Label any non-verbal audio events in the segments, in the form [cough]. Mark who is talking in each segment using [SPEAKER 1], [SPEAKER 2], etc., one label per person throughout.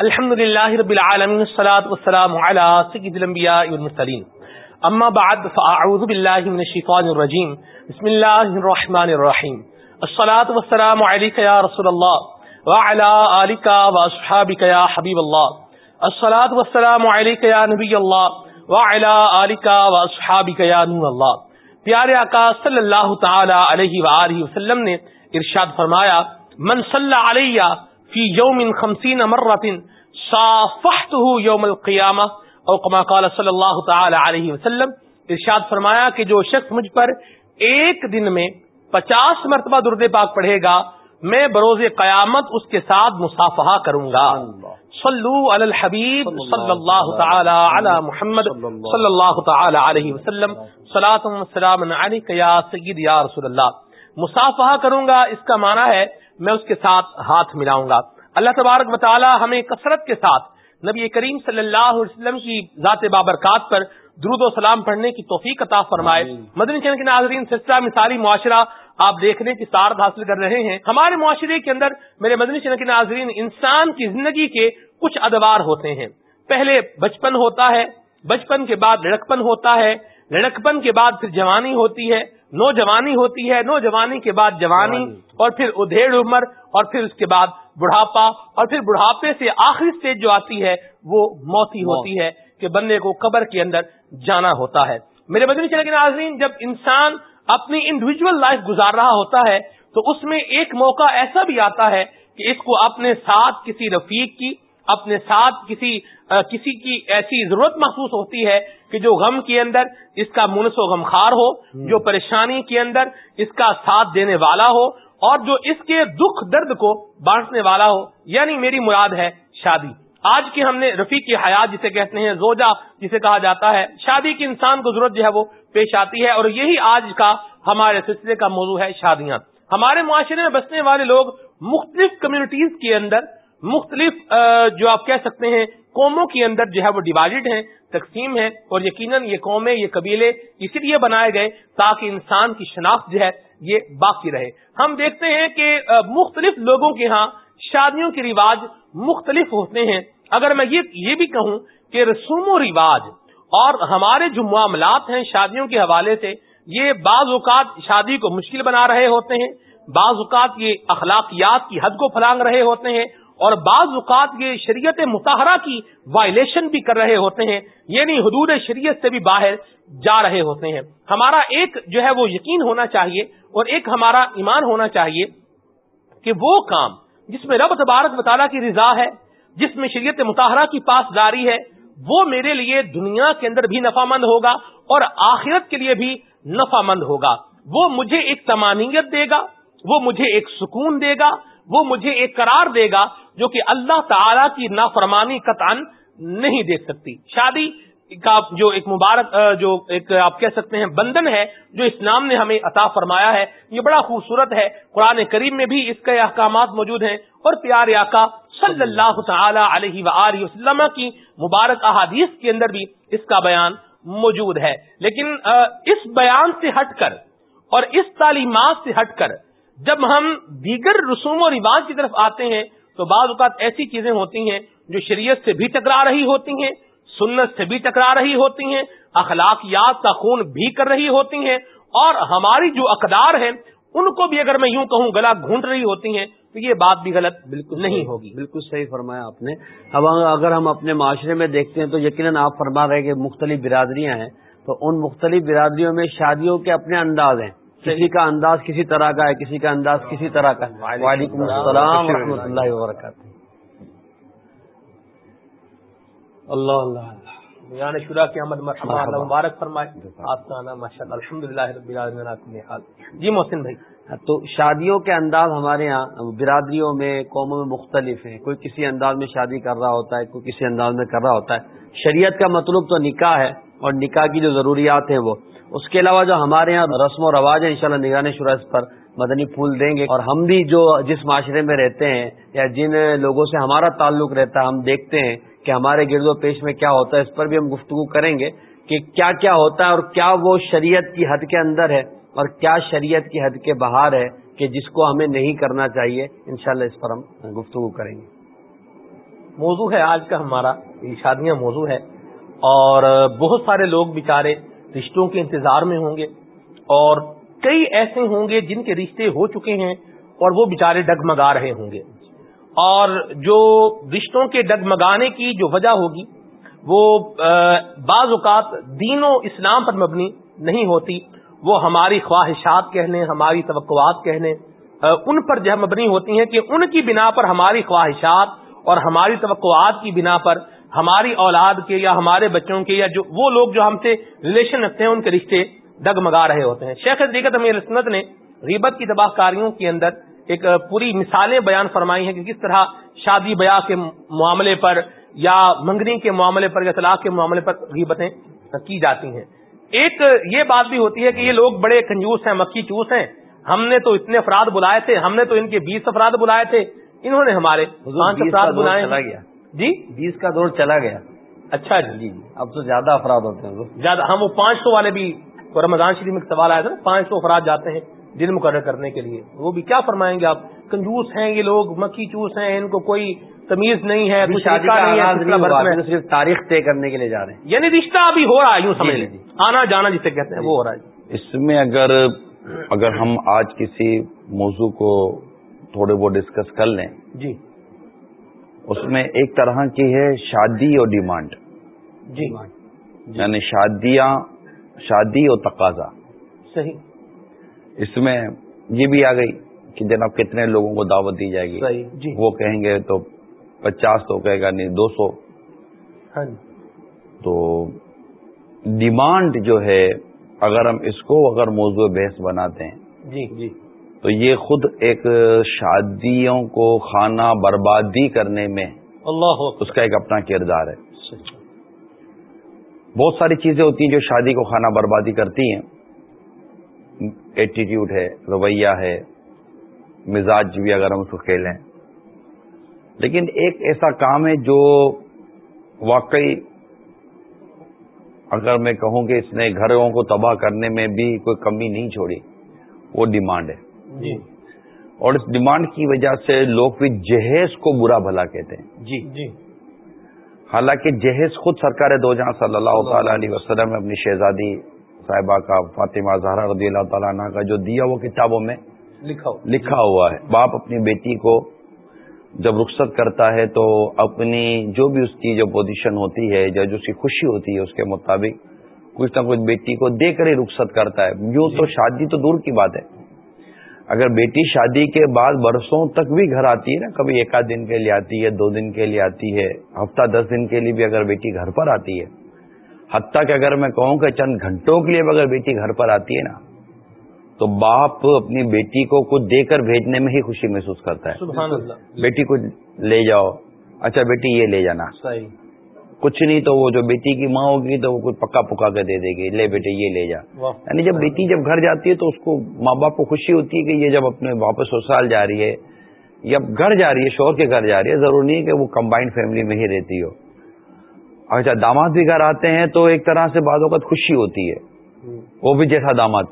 [SPEAKER 1] الحمد للہ رب العالمین، الصلاة والسلام على سید الانبیاء والمرسلین اما بعد، فاعوذ باللہ من الشیطان الرجیم. بسم اللہ الرحمن الرحیم. الصلاة والسلام علیک یا رسول اللہ وعلى آلک واصحابک یا حبیب اللہ الصلاة والسلام علیک یا نبی اللہ وعلى آلک واصحابک یا نور اللہ پیارے آقا صلی اللہ تعالی علیہ وآلہ وسلم نے ارشاد فرمایا، من صلی علیہ فی یوم خمسین مرت صافحته یوم القیامہ او کما قال صلی اللہ تعالی علیہ وسلم ارشاد فرمایا کہ جو شخص مجھ پر ایک دن میں پچاس مرتبہ درد پاک پڑھے گا میں بروز قیامت اس کے ساتھ مصافحہ کروں گا۔ صلو علی الحبیب صلی اللہ تعالی علی محمد صلی اللہ تعالی علیہ وسلم۔ صلاۃ والسلام علیک یا سید یا رسول اللہ۔ مصافحہ کروں گا اس کا معنی ہے میں اس کے ساتھ ہاتھ ملاؤں گا۔ اللہ تبارک مطالعہ ہمیں کثرت کے ساتھ نبی کریم صلی اللہ علیہ وسلم کی ذات بابرکات پر درود و سلام پڑھنے کی توفیق عطا فرمائے۔ مدنی چین کے ناظرین سلسلہ مثالی معاشرہ آپ دیکھنے کی سارت حاصل کر رہے ہیں۔ ہمارے معاشرے کے اندر میرے مدنی چین کے ناظرین انسان کی زندگی کے کچھ ادوار ہوتے ہیں۔ پہلے بچپن ہوتا ہے بچپن کے بعد لڑکپن ہوتا ہے لڑکپن کے بعد پھر جوانی ہوتی ہے۔ نوجوانی ہوتی ہے نوجوانی کے بعد جوانی اور پھر ادھیڑ عمر اور پھر اس کے بعد بڑھاپا اور پھر بڑھاپے سے آخری اسٹیج جو آتی ہے وہ موتی ہوتی ہے کہ بندے کو قبر کے اندر جانا ہوتا ہے۔ میرے بدنی چلے کے ناظرین جب انسان اپنی انڈیویجل لائف گزار رہا ہوتا ہے تو اس میں ایک موقع ایسا بھی آتا ہے کہ اس کو اپنے ساتھ کسی رفیق کی اپنے ساتھ کسی کسی کی ایسی ضرورت محسوس ہوتی ہے کہ جو غم کے اندر اس کا منس و غمخار ہو جو پریشانی کے اندر اس کا ساتھ دینے والا ہو اور جو اس کے دکھ درد کو بانٹنے والا ہو یعنی میری مراد ہے شادی۔ آج کی ہم نے رفیق کی حیات جسے کہتے ہیں زوجہ جسے کہا جاتا ہے شادی کی انسان کو ضرورت جو ہے وہ پیش آتی ہے اور یہی آج کا ہمارے سلسلے کا موضوع ہے شادیاں۔ ہمارے معاشرے میں بسنے والے لوگ مختلف کمیونٹیز کے اندر مختلف جو آپ کہہ سکتے ہیں، قوموں کے اندر جو ہے وہ ڈیوائڈڈ ہیں، تقسیم ہے اور یقیناً یہ قومیں، یہ قبیلے اسی لیے بنائے گئے تاکہ انسان کی شناخت جو ہے یہ باقی رہے۔ ہم دیکھتے ہیں کہ مختلف لوگوں کے ہاں شادیوں کے رواج مختلف ہوتے ہیں۔ اگر میں یہ بھی کہوں کہ رسوم و رواج اور ہمارے جو معاملات ہیں شادیوں کے حوالے سے، یہ بعض اوقات شادی کو مشکل بنا رہے ہوتے ہیں، بعض اوقات یہ اخلاقیات کی حد کو پھلانگ رہے ہوتے ہیں اور بعض اوقات یہ شریعت متحرہ کی وائلیشن بھی کر رہے ہوتے ہیں یعنی حدود شریعت سے بھی باہر جا رہے ہوتے ہیں۔ ہمارا ایک جو ہے وہ یقین ہونا چاہیے اور ایک ہمارا ایمان ہونا چاہیے کہ وہ کام جس میں رب تبارک مطالعہ کی رضا ہے، جس میں شریعت متحرہ کی پاس داری ہے، وہ میرے لیے دنیا کے اندر بھی نفع مند ہوگا اور آخرت کے لیے بھی نفع مند ہوگا۔ وہ مجھے ایک تمانیت دے گا، وہ مجھے ایک سکون دے گا، وہ مجھے ایک قرار دے گا جو کہ اللہ تعالی کی نافرمانی قطعا نہیں دیکھ سکتی۔ شادی کا جو ایک مبارک جو ایک آپ کہہ سکتے ہیں بندن ہے، جو اسلام نے ہمیں عطا فرمایا ہے، یہ بڑا خوبصورت ہے۔ قرآن کریم میں بھی اس کے احکامات موجود ہیں اور پیارے آقا صلی اللہ تعالی علیہ و وسلم کی مبارک احادیث کے اندر بھی اس کا بیان موجود ہے۔ لیکن اس بیان سے ہٹ کر اور اس تعلیمات سے ہٹ کر جب ہم دیگر رسوم و رواج کی طرف آتے ہیں تو بعض اوقات ایسی چیزیں ہوتی ہیں جو شریعت سے بھی ٹکرا رہی ہوتی ہیں سنت سے بھی ٹکرا رہی ہوتی ہیں اخلاقیات کا خون بھی کر رہی ہوتی ہیں اور ہماری جو اقدار ہیں ان کو بھی اگر میں یوں کہوں گلا گھونٹ رہی ہوتی ہیں تو یہ بات بھی غلط بالکل نہیں ہوگی۔
[SPEAKER 2] بالکل صحیح فرمایا آپ نے۔ اب اگر ہم اپنے معاشرے میں دیکھتے ہیں تو یقیناً آپ فرما رہے کہ مختلف برادریاں ہیں تو ان مختلف برادریوں میں شادیوں کے اپنے انداز ہیں۔ کسی کا انداز کسی طرح کا ہے کسی کا انداز کسی طرح کا وعلیکم السلام و رحمۃ اللہ وبرکاتہ۔
[SPEAKER 1] اللہ اللہ شرا کی احمد مبارک فرمائے۔ آپ کا نام ماشاء اللہ الحمد للہ جی محسن بھائی۔
[SPEAKER 2] تو شادیوں کے انداز ہمارے یہاں برادریوں میں قوموں میں مختلف ہیں۔ کوئی کسی انداز میں شادی کر رہا ہوتا ہے کوئی کسی انداز میں کر رہا ہوتا ہے۔ شریعت کا مطلب تو نکاح ہے۔ اور نکاح کی جو ضروریات ہیں وہ۔ اس کے علاوہ جو ہمارے یہاں رسم و رواج ہیں، انشاءاللہ شاء اللہ شرح پر مدنی پھول دیں گے۔ اور ہم بھی جو جس معاشرے میں رہتے ہیں یا جن لوگوں سے ہمارا تعلق رہتا ہے، ہم دیکھتے ہیں کہ ہمارے گرد و پیش میں کیا ہوتا ہے، اس پر بھی ہم گفتگو کریں گے کہ کیا کیا ہوتا ہے اور کیا وہ شریعت کی حد کے اندر ہے اور کیا شریعت کی حد کے باہر ہے کہ جس کو ہمیں نہیں کرنا چاہیے۔ انشاءاللہ اس پر ہم گفتگو کریں گے۔
[SPEAKER 1] موضوع ہے آج کا ہمارا، یہ شادیاں موضوع ہے۔ اور بہت سارے لوگ بیچارے رشتوں کے انتظار میں ہوں گے اور کئی ایسے ہوں گے جن کے رشتے ہو چکے ہیں اور وہ بیچارے ڈگمگا رہے ہوں گے۔ اور جو رشتوں کے ڈگمگانے کی جو وجہ ہوگی، وہ بعض اوقات دین و اسلام پر مبنی نہیں ہوتی۔ وہ ہماری خواہشات کہنے، ہماری توقعات کہنے ان پر جو مبنی ہوتی ہیں کہ ان کی بنا پر ہماری خواہشات اور ہماری توقعات کی بنا پر ہماری اولاد کے یا ہمارے بچوں کے یا جو وہ لوگ جو ہم سے ریلیشن رکھتے ہیں ان کے رشتے ڈگمگا رہے ہوتے ہیں۔ شیخ دیکھت امیر رسمت نے غیبت کی تباہ کاریوں کے اندر ایک پوری مثالیں بیان فرمائی ہیں کہ کس طرح شادی بیاہ کے معاملے پر یا منگنی کے معاملے پر یا طلاق کے معاملے پر غیبتیں کی جاتی ہیں۔ ایک یہ بات بھی ہوتی ہے کہ یہ لوگ بڑے کنجوس ہیں مکھی چوس ہیں۔ ہم نے تو اتنے افراد بلائے تھے ہم نے تو ان کے بیس افراد بلائے تھے انہوں نے ہمارے پانچ افراد بلائے جی
[SPEAKER 2] بیس کا دور چلا گیا۔
[SPEAKER 1] اچھا جی۔
[SPEAKER 2] جی اب تو زیادہ افراد ہوتے ہیں۔
[SPEAKER 1] زیادہ ہم وہ پانچ سو والے بھی رمضان شریف میں سوال آیا تھا نا پانچ سو افراد جاتے ہیں دن مقرر کرنے کے لیے۔ وہ بھی کیا فرمائیں گے آپ؟ کنجوس ہیں یہ لوگ مکھی چوس ہیں ان کو کوئی تمیز نہیں ہے۔
[SPEAKER 2] صرف تاریخ طے کرنے کے لیے جا رہے ہیں۔
[SPEAKER 1] یعنی رشتہ ابھی ہو رہا ہے یوں سمجھ
[SPEAKER 2] جی،
[SPEAKER 1] لیں
[SPEAKER 2] جی۔
[SPEAKER 1] آنا جانا جسے کہتے ہیں وہ ہو رہا ہے۔
[SPEAKER 3] اس میں اگر اگر ہم آج کسی موضوع کو تھوڑے بہت ڈسکس کر لیں
[SPEAKER 1] جی۔
[SPEAKER 3] اس میں ایک طرح کی ہے شادی اور ڈیمانڈ۔
[SPEAKER 1] جی۔
[SPEAKER 3] یعنی شادیاں شادی اور تقاضا۔
[SPEAKER 1] صحیح۔
[SPEAKER 3] اس میں یہ بھی آ گئی کہ جناب کتنے لوگوں کو دعوت دی جائے گی۔
[SPEAKER 1] صحیح جی۔
[SPEAKER 3] وہ کہیں گے تو پچاس تو کہے گا نہیں دو سو۔
[SPEAKER 1] ہاں جی۔
[SPEAKER 3] تو ڈیمانڈ جو ہے اگر ہم اس کو اگر موضوع بحث بناتے ہیں
[SPEAKER 1] جی جی۔
[SPEAKER 3] تو یہ خود ایک شادیوں کو کھانا بربادی کرنے میں
[SPEAKER 1] اللہ
[SPEAKER 3] اس کا ایک اپنا کردار ہے۔ بہت ساری چیزیں ہوتی ہیں جو شادی کو کھانا بربادی کرتی ہیں۔ ایٹیٹیوڈ ہے رویہ ہے مزاج بھی اگر ہم اس کو کھیلیں۔ لیکن ایک ایسا کام ہے جو واقعی اگر میں کہوں کہ اس نے گھروں کو تباہ کرنے میں بھی کوئی کمی نہیں چھوڑی وہ ڈیمانڈ ہے۔
[SPEAKER 1] جی۔
[SPEAKER 3] اور اس ڈیمانڈ کی وجہ سے لوگ بھی جہیز کو برا بھلا کہتے ہیں۔
[SPEAKER 1] جی۔ جی۔
[SPEAKER 3] حالانکہ جہیز خود سرکار دو جہاں صلی اللہ تعالی علیہ وسلم نے اپنی شہزادی صاحبہ کا فاطمہ زہرا رضی اللہ تعالیٰ عنہ کا جو دیا وہ کتابوں میں
[SPEAKER 1] لکھا
[SPEAKER 3] لکھا ہوا ہے۔ باپ اپنی بیٹی کو جب رخصت کرتا ہے تو اپنی جو بھی اس کی جو پوزیشن ہوتی ہے یا جو اس کی خوشی ہوتی ہے اس کے مطابق کچھ نہ کچھ بیٹی کو دے کر ہی رخصت کرتا ہے۔ یوں تو شادی تو دور کی بات ہے۔ اگر بیٹی شادی کے بعد برسوں تک بھی گھر آتی ہے نا کبھی ایک آدھ دن کے لیے آتی ہے دو دن کے لیے آتی ہے ہفتہ دس دن کے لیے بھی اگر بیٹی گھر پر آتی ہے۔ حتیٰ کہ اگر میں کہوں کہ چند گھنٹوں کے لیے بھی اگر بیٹی گھر پر آتی ہے نا تو باپ اپنی بیٹی کو کچھ دے کر بھیجنے میں ہی خوشی محسوس کرتا ہے۔
[SPEAKER 1] سبحان اللہ۔
[SPEAKER 3] بیٹی کو لے جاؤ۔ اچھا بیٹی یہ لے جانا۔
[SPEAKER 1] صحیح۔
[SPEAKER 3] کچھ نہیں تو وہ جو بیٹی کی ماں ہوگی تو وہ کچھ پکا پکا کے دے دے گی لے بیٹے یہ لے جا۔ یعنی جب بیٹی جب گھر جاتی ہے تو اس کو ماں باپ کو خوشی ہوتی ہے کہ یہ جب اپنے واپس سسرال جا رہی ہے یا گھر جا رہی ہے شوہر کے گھر جا رہی ہے ضروری نہیں ہے کہ وہ کمبائنڈ فیملی میں ہی رہتی ہو۔ اچھا داماد بھی گھر آتے ہیں تو ایک طرح سے بعض اوقات خوشی ہوتی ہے۔ وہ بھی جیسا داماد۔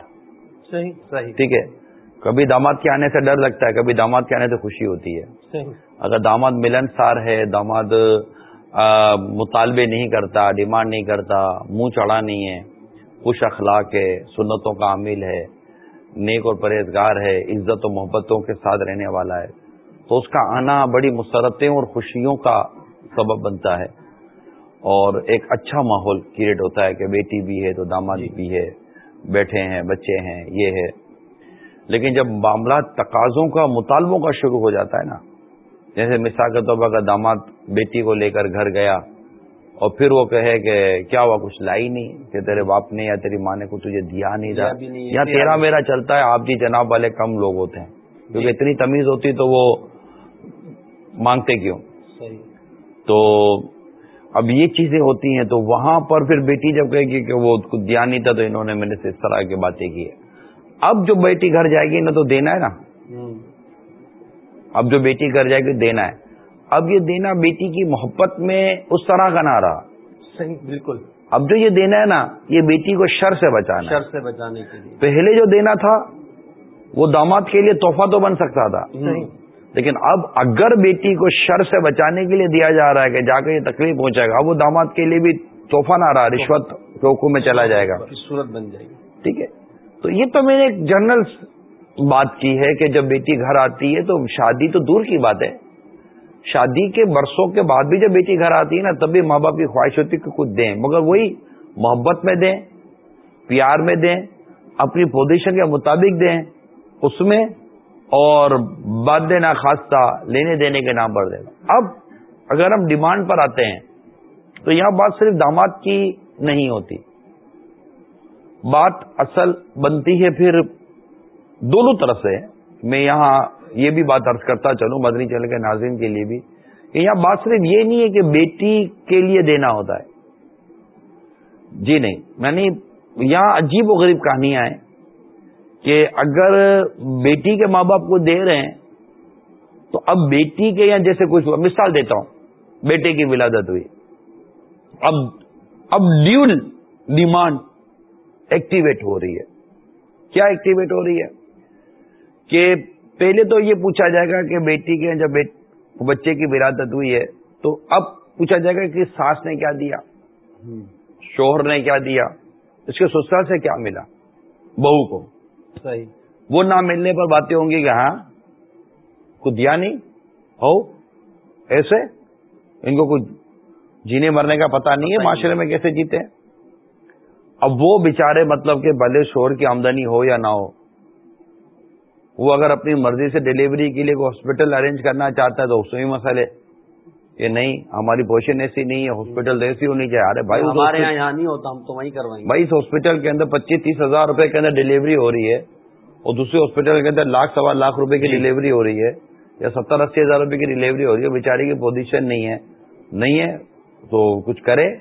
[SPEAKER 1] صحیح
[SPEAKER 3] ٹھیک ہے۔ کبھی داماد کے آنے سے ڈر لگتا ہے کبھی داماد کے آنے سے خوشی ہوتی ہے۔ اگر داماد ملن سار ہے داماد مطالبے نہیں کرتا ڈیمانڈ نہیں کرتا منہ چڑھا نہیں ہے خوش اخلاق ہے سنتوں کا عامل ہے نیک اور پرہیزگار ہے عزت و محبتوں کے ساتھ رہنے والا ہے۔ تو اس کا آنا بڑی مسرتیں اور خوشیوں کا سبب بنتا ہے۔ اور ایک اچھا ماحول کریٹ ہوتا ہے کہ بیٹی بھی ہے تو داماد بھی ہے بیٹھے ہیں بچے ہیں یہ ہے۔ لیکن جب معاملات تقاضوں کا مطالبوں کا شروع ہو جاتا ہے نا جیسے مثال کے طور پر اگر داماد بیٹی کو لے کر گھر گیا اور پھر وہ کہے کہ کیا ہوا کچھ لائی نہیں کہ تیرے باپ نے یا تیری ماں نے کچھ تجھے دیا نہیں تھا۔ یا تیرا میرا چلتا ہے آپ جی جناب والے کم لوگ ہوتے ہیں۔ کیونکہ اتنی تمیز ہوتی تو وہ مانگتے کیوں؟ تو اب یہ چیزیں ہوتی ہیں تو وہاں پر پھر بیٹی جب کہے گی کہ وہ کچھ دیا نہیں تھا تو انہوں نے میرے سے اس طرح کی باتیں کی ہے اب جو بیٹی گھر جائے گی نہ تو دینا ہے نا۔ اب جو بیٹی گھر جائے گی دینا ہے۔ اب یہ دینا بیٹی کی محبت میں اس طرح کا نہ رہا۔
[SPEAKER 1] صحیح بالکل۔
[SPEAKER 3] اب جو یہ دینا ہے نا یہ بیٹی کو شر سے بچانا
[SPEAKER 2] شر سے بچانے کے لیے۔
[SPEAKER 3] پہلے جو دینا تھا وہ داماد کے لیے تحفہ تو بن سکتا تھا۔ لیکن اب اگر بیٹی کو شر سے بچانے کے لیے دیا جا رہا ہے کہ جا کر یہ تکلیف پہنچائے گا اب وہ داماد کے لیے بھی توحفہ نہ رہا رشوت کے حکم میں چلا جائے گا۔
[SPEAKER 2] صورت بن جائے گی۔
[SPEAKER 3] ٹھیک ہے۔ تو یہ تو میں نے ایک جنرل بات کی ہے کہ جب بیٹی گھر آتی ہے تو شادی تو دور کی بات ہے۔ شادی کے برسوں کے بعد بھی جب بیٹی گھر آتی ہے نا، تب بھی ماں باپ کی خواہش ہوتی ہے کہ کچھ دیں۔ مگر وہی محبت میں دیں، پیار میں دیں، اپنی پوزیشن کے مطابق دیں، اس میں اور باد دینا خاصہ لینے دینے کے نام پر دینا اب اگر ہم ڈیمانڈ پر آتے ہیں، تو یہاں بات صرف داماد کی نہیں ہوتی۔ بات اصل بنتی ہے پھر دونوں طرف سے میں یہاں یہ بھی بات ارض کرتا چلوں مدنی چل کے ناظرین کے لیے بھی۔ کہ یہاں بات صرف یہ نہیں ہے کہ بیٹی کے لیے دینا ہوتا ہے۔ جی نہیں میں نے یہاں عجیب و غریب کہانیاں ہیں کہ اگر بیٹی کے ماں باپ کو دے رہے ہیں، تو اب بیٹی کے یہاں جیسے کچھ مثال دیتا ہوں، بیٹے کی ولادت ہوئی۔ اب اب ڈیول ڈیمانڈ ایکٹیویٹ ہو رہی ہے۔ کیا ایکٹیویٹ ہو رہی ہے؟ کہ پہلے تو یہ پوچھا جائے گا کہ بیٹی کے جب بچے کی ولادت ہوئی ہے تو اب پوچھا جائے گا کہ ساس نے کیا دیا؟ شوہر نے کیا دیا؟ اس کے سسرال سے کیا ملا؟ بہو کو۔
[SPEAKER 2] صحیح۔
[SPEAKER 3] وہ نہ ملنے پر باتیں ہوں گی کہ ہاں کچھ دیا نہیں؟ ہو ایسے؟ ان کو کچھ جینے مرنے کا پتا نہیں ہے معاشرے میں کیسے جیتے ہیں؟ اب وہ بےچارے مطلب کہ بلے شور کی آمدنی ہو یا نہ ہو وہ اگر اپنی مرضی سے ڈلیوری کے لیے کوئی ہاسپٹل ارینج کرنا چاہتا ہے تو اس میں مسئلے یہ نہیں ہماری پوزیشن ایسی نہیں ہے ہاسپٹل ایسی ہونی چاہیے۔ ارے بھائی
[SPEAKER 2] ہمارے یہاں یہاں نہیں ہوتا ہم تو وہیں کروائیں گے۔
[SPEAKER 3] بھائی اس ہاسپٹل کے اندر پچیس تیس ہزار روپے کے اندر ڈلیوری ہو رہی ہے اور دوسرے ہاسپٹل کے اندر لاکھ سوا لاکھ روپے کی ڈلیوری ہو رہی ہے یا ستر اسی ہزار روپے کی ڈلیوری ہو رہی ہے۔ بیچاری کی پوزیشن نہیں ہے۔ نہیں ہے تو کچھ کرے۔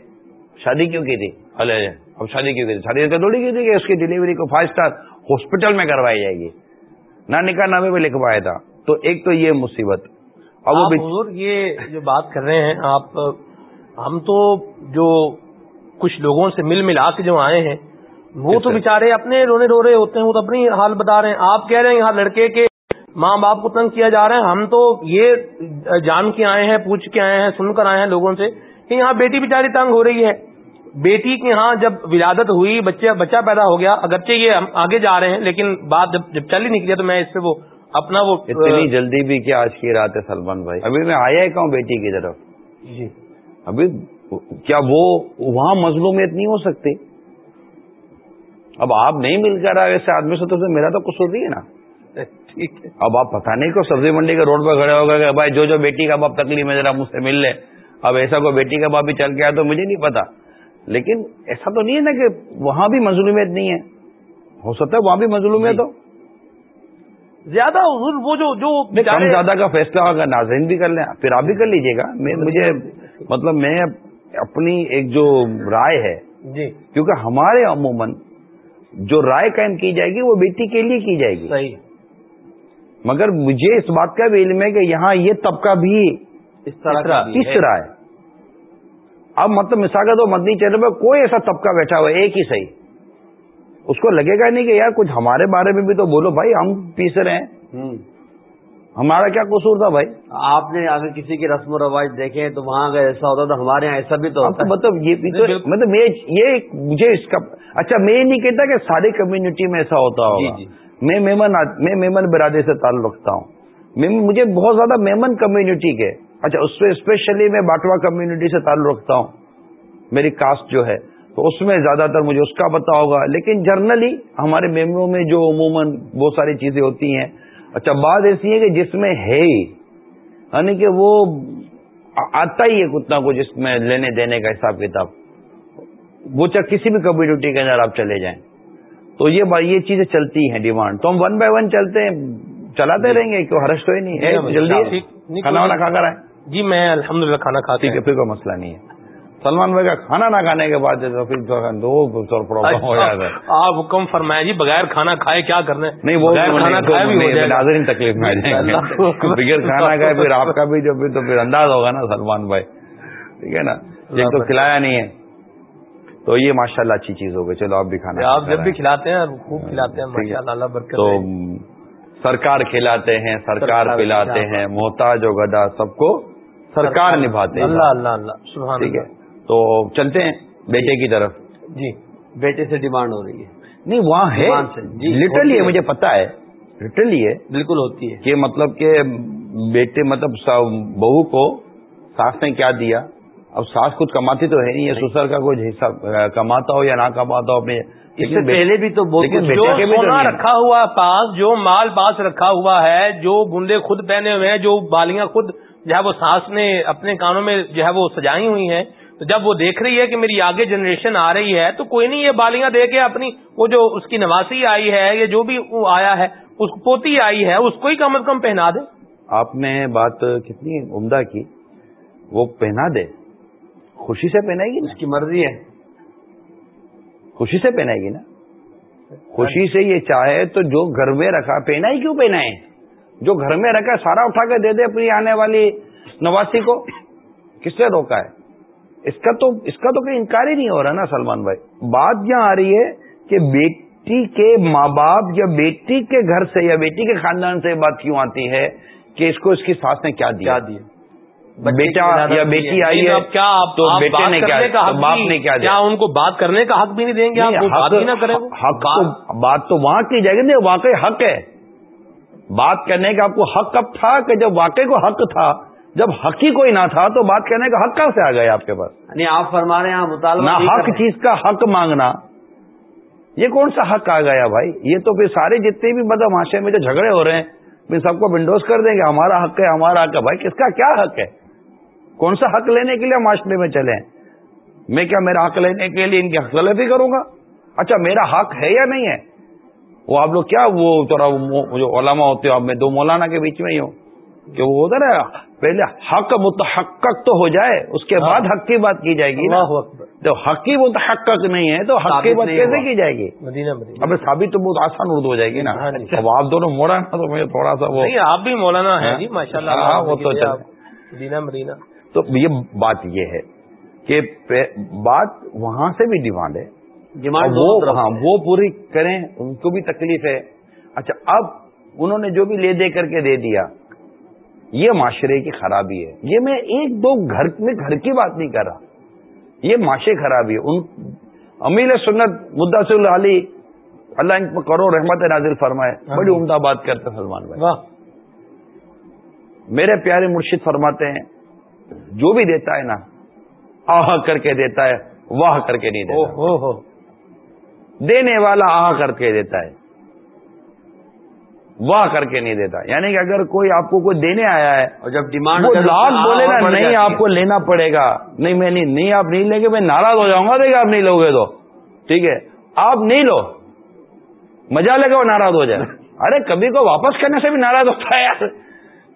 [SPEAKER 3] شادی کیوں کی تھی؟ ارے اب شادی کیوں کی تھی؟ شادی تھوڑی کی تھی کہ اس کی ڈلیوری کو فائیو اسٹار ہاسپٹل میں کروائی جائے گی۔ نہ نکاح نامے پہ لکھوایا تھا۔ تو ایک تو یہ مصیبت۔
[SPEAKER 1] اب وہ یہ جو بات کر رہے ہیں آپ ہم تو جو کچھ لوگوں سے مل ملا کے جو آئے ہیں وہ تو بےچارے اپنے رونے رو رہے ہوتے ہیں وہ تو اپنی حال بتا رہے ہیں۔ آپ کہہ رہے ہیں یہاں لڑکے کے ماں باپ کو تنگ کیا جا رہا ہے۔ ہم تو یہ جان کے آئے ہیں پوچھ کے آئے ہیں سن کر آئے ہیں لوگوں سے کہ یہاں بیٹی بیچاری تنگ ہو رہی ہے۔ بیٹی کے یہاں جب ولادت ہوئی بچہ بچہ پیدا ہو گیا اگرچہ یہ ہم آگے جا رہے ہیں لیکن بات جب جب چل ہی نکلی تو میں اس سے وہ اپنا وہ
[SPEAKER 3] اتنی جلدی بھی کیا آج کی رات ہے سلمان بھائی؟ ابھی میں آیا ہی کہوں بیٹی کی طرف؟
[SPEAKER 1] جی۔
[SPEAKER 3] ابھی کیا وہ وہاں مظلومیت نہیں ہو سکتی؟ اب آپ نہیں مل کر رہا ایسے آدمی سے تو میرا تو قصور نہیں ہے نا؟
[SPEAKER 1] ٹھیک ہے۔
[SPEAKER 3] اب آپ پتہ نہیں کو سبزی منڈی کے روڈ پہ کھڑے ہو گئے کہ بھائی جو جو بیٹی کا باپ تکلیف ہے ذرا مجھ سے مل لے۔ اب ایسا کوئی بیٹی کا باپ بھی چل کے آیا تو مجھے نہیں پتا لیکن ایسا تو نہیں ہے نا کہ وہاں بھی مظلومیت نہیں ہے۔ ہو سکتا ہے وہاں بھی مظلومیت ہو۔
[SPEAKER 1] زیادہ وہ جو جو
[SPEAKER 3] کم زیادہ کا فیصلہ اگر ناظرین بھی کر لیں پھر آپ بھی کر لیجیے گا۔ مجھے مطلب میں اپنی ایک جو رائے ہے
[SPEAKER 1] جی۔
[SPEAKER 3] کیونکہ ہمارے عموماً جو رائے قائم کی جائے گی وہ بیٹی کے لیے کی جائے گی۔
[SPEAKER 1] صحیح۔
[SPEAKER 3] مگر مجھے اس بات کا بھی علم ہے کہ یہاں یہ طبقہ بھی
[SPEAKER 2] اس طرح
[SPEAKER 3] اس طرح ہے۔ اب مطلب مثال کا تو مدنی چینل میں کوئی ایسا طبقہ بیٹھا ہوا ہے ایک ہی صحیح۔ اس کو لگے گا نہیں کہ یار کچھ ہمارے بارے میں بھی تو بولو بھائی ہم پیس رہے ہیں۔ ہمارا کیا قصور تھا بھائی؟
[SPEAKER 2] آپ نے اگر کسی کی رسم و رواج دیکھے تو وہاں اگر ایسا ہوتا تو ہمارے یہاں ایسا بھی تو ہوتا۔
[SPEAKER 3] مطلب یہ مطلب یہ مجھے اس کا اچھا میں یہ نہیں کہتا کہ ساری کمیونٹی میں ایسا ہوتا ہوگا۔
[SPEAKER 2] جی،
[SPEAKER 3] میں میمن میں میمن برادری سے تعلق رکھتا ہوں۔ مجھے بہت زیادہ میمن کمیونٹی کے اچھا اس سے اسپیشلی میں باٹوا کمیونٹی سے تعلق رکھتا ہوں۔ میری کاسٹ جو ہے تو اس میں زیادہ تر مجھے اس کا پتا ہوگا۔ لیکن جرنلی ہمارے میمبروں میں جو عموماً بہت ساری چیزیں ہوتی ہیں اچھا بات ایسی ہے کہ جس میں ہے ہی یعنی کہ وہ آتا ہی ہے کتنا کچھ اس میں لینے دینے کا حساب کتاب۔ وہ چاہے کسی بھی کمیونٹی کے اندر آپ چلے جائیں۔ تو یہ یہ چیزیں چلتی ہیں ڈیمانڈ تو ہم ون بائی ون چلتے ہیں چلاتے رہیں گے کیوں ہرش تو ہی نہیں ہے۔ جلدی کھانا وانا کھا کر آئے
[SPEAKER 1] جی میں الحمد للہ کھانا کھاتی
[SPEAKER 3] ہے پھر کوئی مسئلہ نہیں ہے۔ سلمان بھائی کا کھانا نہ کھانے کے بعد پرابلم ہو جاتا ہے۔
[SPEAKER 1] آپ حکم فرمائے جی بغیر کھانا کھائے کیا کرنا
[SPEAKER 3] نہیں وہ
[SPEAKER 1] کھانا کھائے
[SPEAKER 3] ناظرین تکلیف میں [laughs] بغیر کھانا کھائے پھر آپ کا بھی جو تو پھر انداز ہوگا نا سلمان بھائی۔ ٹھیک ہے نا؟ ایک تو کھلایا نہیں ہے۔ تو یہ ماشاء اللہ اچھی چیز ہو گئی۔ چلو آپ بھی کھانا
[SPEAKER 1] آپ جب بھی کھلاتے ہیں خوب کھلاتے ہیں ماشاء اللہ برکت
[SPEAKER 3] تو سرکار کھلاتے ہیں سرکار پلاتے ہیں محتاج و گدا سب کو سرکار نبھاتے ہیں
[SPEAKER 1] اللہ اللہ اللہ سبحان
[SPEAKER 3] ٹھیک ہے؟ تو چلتے ہیں بیٹے کی طرف۔
[SPEAKER 1] جی
[SPEAKER 2] بیٹے سے ڈیمانڈ ہو رہی ہے۔
[SPEAKER 3] نہیں وہاں ہے۔
[SPEAKER 2] جی،
[SPEAKER 3] لٹرلی ہے۔ مجھے پتا ہے۔ لٹرلی ہے۔
[SPEAKER 2] بالکل ہوتی ہے۔
[SPEAKER 3] کہ مطلب کہ بیٹے مطلب بہو کو ساس نے کیا دیا؟ اب ساس کچھ کماتی تو ہے نہیں یہ سسر کا کچھ حصہ کماتا ہو یا نہ کماتا ہو اپنے
[SPEAKER 2] اس سے پہلے بھی تو
[SPEAKER 1] جو سونا۔ رکھا ہوا پاس جو مال پاس رکھا ہوا ہے جو بندے خود پہنے ہوئے ہیں جو بالیاں خود جو ہے وہ سانس نے اپنے کانوں میں جو ہے وہ سجائی ہوئی ہیں۔ تو جب وہ دیکھ رہی ہے کہ میری آگے جنریشن آ رہی ہے تو کوئی نہیں یہ بالیاں دے کے اپنی وہ جو اس کی نواسی آئی ہے یا جو بھی وہ آیا ہے اس پوتی آئی ہے اس کو ہی کم از کم پہنا دے۔
[SPEAKER 3] آپ نے بات کتنی عمدہ کی وہ پہنا دے۔ خوشی سے پہنائے گی نا؟
[SPEAKER 2] اس کی مرضی ہے۔
[SPEAKER 3] خوشی سے پہنائے گی نا؟ خوشی سے یہ چاہے تو جو گھر میں رکھا پہنا ہی کیوں پہنائے؟ جو گھر میں رکھا ہے سارا اٹھا کے دے دے اپنی آنے والی نواسی کو۔ کس نے روکا ہے؟ اس کا تو اس کا تو کوئی انکار ہی نہیں ہو رہا نا سلمان بھائی۔ بات یہاں آ رہی ہے کہ بیٹی کے ماں باپ یا بیٹی کے گھر سے یا بیٹی کے خاندان سے بات کیوں آتی ہے کہ اس کو اس کی ساس نے کیا دیا؟ بیٹا یا بیٹی آئی ہے
[SPEAKER 1] کیا آپ
[SPEAKER 3] تو بیٹے نے کیا باپ نے کیا دیا؟
[SPEAKER 1] ان کو بات کرنے کا حق بھی نہیں دیں گے
[SPEAKER 3] حق- بات تو وہاں کی جائے گی۔ نہیں واقعی حق ہے۔ بات کرنے کا آپ کو حق کب تھا کہ جب واقعی کو حق تھا؟ جب حق ہی کوئی نہ تھا تو بات کرنے کا حق کہاں سے آ گیا آپ کے پاس؟
[SPEAKER 2] یعنی آپ فرما رہے ہیں مطالبہ
[SPEAKER 3] نہ حق۔ چیز کا حق مانگنا یہ کون سا حق آ گیا بھائی؟ یہ تو پھر سارے جتنے بھی مطلب معاشرے میں جو جھگڑے ہو رہے ہیں پھر سب کو ونڈوز کر دیں گے ہمارا حق ہے ہمارا حق ہے۔ بھائی کس کا کیا حق ہے؟ کون سا حق لینے کے لیے معاشرے میں چلے میں کیا میرا حق لینے کے لیے ان کی حق طلبی کروں گا؟ اچھا میرا حق ہے یا نہیں ہے؟ وہ آپ لوگ کیا وہ تھوڑا جو علماء ہوتے ہو آپ میں دو مولانا کے بیچ میں ہی ہو کہ وہ ہوتا نا پہلے حق متحقق تو ہو جائے اس کے بعد حق کی بات کی جائے گی نا۔ جب حق ہی متحقق نہیں ہے تو حق کی بات کیسے۔ کی جائے گی؟ اب ثابت تو بہت آسان اردو ہو جائے گی نا۔
[SPEAKER 1] ہاں جی۔
[SPEAKER 3] اب آپ دونوں موڑا نا تو مجھے تھوڑا سا وہ
[SPEAKER 1] آپ بھی مولانا ہیں
[SPEAKER 3] ہاں۔
[SPEAKER 1] جی ماشاء
[SPEAKER 3] ہاں،
[SPEAKER 1] اللہ
[SPEAKER 3] وہ تو چلے۔
[SPEAKER 1] مدینہ مدینہ۔
[SPEAKER 3] تو یہ بات یہ ہے کہ بات وہاں سے بھی ڈیمانڈ ہے۔
[SPEAKER 2] ڈیمانڈ
[SPEAKER 3] ہاں
[SPEAKER 2] سے۔
[SPEAKER 3] وہ پوری کریں ان کو بھی تکلیف ہے۔ اچھا اب انہوں نے جو بھی لے دے کر کے دے دیا یہ معاشرے کی خرابی ہے۔ یہ میں ایک دو گھر میں گھر کی بات نہیں کر رہا۔ یہ معاشرے خرابی ہے۔ ان امیل سنت مدثر علی اللہ ان پر کرو رحمت نازل فرمائے۔ بڑی عمدہ بات کرتے سلمان بھائی۔ میرے پیارے مرشد فرماتے ہیں جو بھی دیتا ہے نا آہ کر کے دیتا ہے واہ کر کے نہیں دیتا۔ دینے والا آہ کر کے دیتا ہے۔ واہ کر کے نہیں دیتا۔ یعنی کہ اگر کوئی آپ کو کوئی دینے آیا ہے
[SPEAKER 2] اور جب ڈیمانڈ
[SPEAKER 3] لاکھ
[SPEAKER 2] آہ
[SPEAKER 3] بولے نا
[SPEAKER 2] بڑھ
[SPEAKER 3] نہیں آپ۔ کو لینا پڑے گا۔ نہیں میں نہیں نہیں آپ نہیں لیں گے میں ناراض ہو جاؤں گا دیکھا آپ نہیں لوگے تو۔ ٹھیک ہے۔ آپ نہیں لو۔ مزہ لے گا وہ ناراض ہو جائے۔ [laughs] ارے کبھی کو واپس کرنے سے بھی ناراض ہوتا ہے یار؟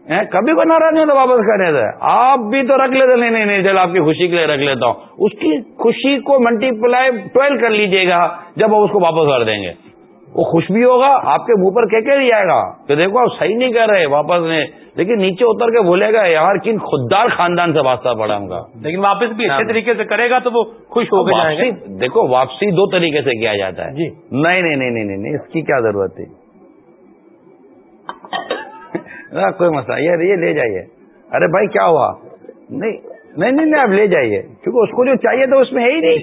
[SPEAKER 3] کبھی کو ناراض نہیں ہوتا واپس کرنے سے۔ آپ بھی تو رکھ لیتے نہیں نہیں نہیں چل آپ کی خوشی کے لیے رکھ لیتا ہوں۔ اس کی خوشی کو ملٹی پلائی ٹویلو کر لیجیے گا جب آپ اس کو واپس کر دیں گے۔ وہ خوش بھی ہوگا آپ کے منہ پر کہہ کے آئے گا کہ دیکھو آپ صحیح نہیں کر رہے واپس نہیں۔ لیکن نیچے اتر کے بولے گا یار کن خوددار خاندان سے واسطہ پڑا ہوں گا
[SPEAKER 1] لیکن واپس بھی اچھے طریقے سے کرے گا تو وہ خوش ہو
[SPEAKER 3] واپسی دیکھو واپسی دو طریقے سے کیا جاتا ہے۔
[SPEAKER 1] جی۔
[SPEAKER 3] نہیں نہیں نہیں نہیں اس کی کیا ضرورت نہ، کوئی مسئلہ یہ یہ لے جائیے۔ ارے بھائی کیا ہوا؟ نہیں نہیں نہیں آپ لے جائیے۔ کیونکہ اس کو جو چاہیے تو اس میں ہے ہی نہیں۔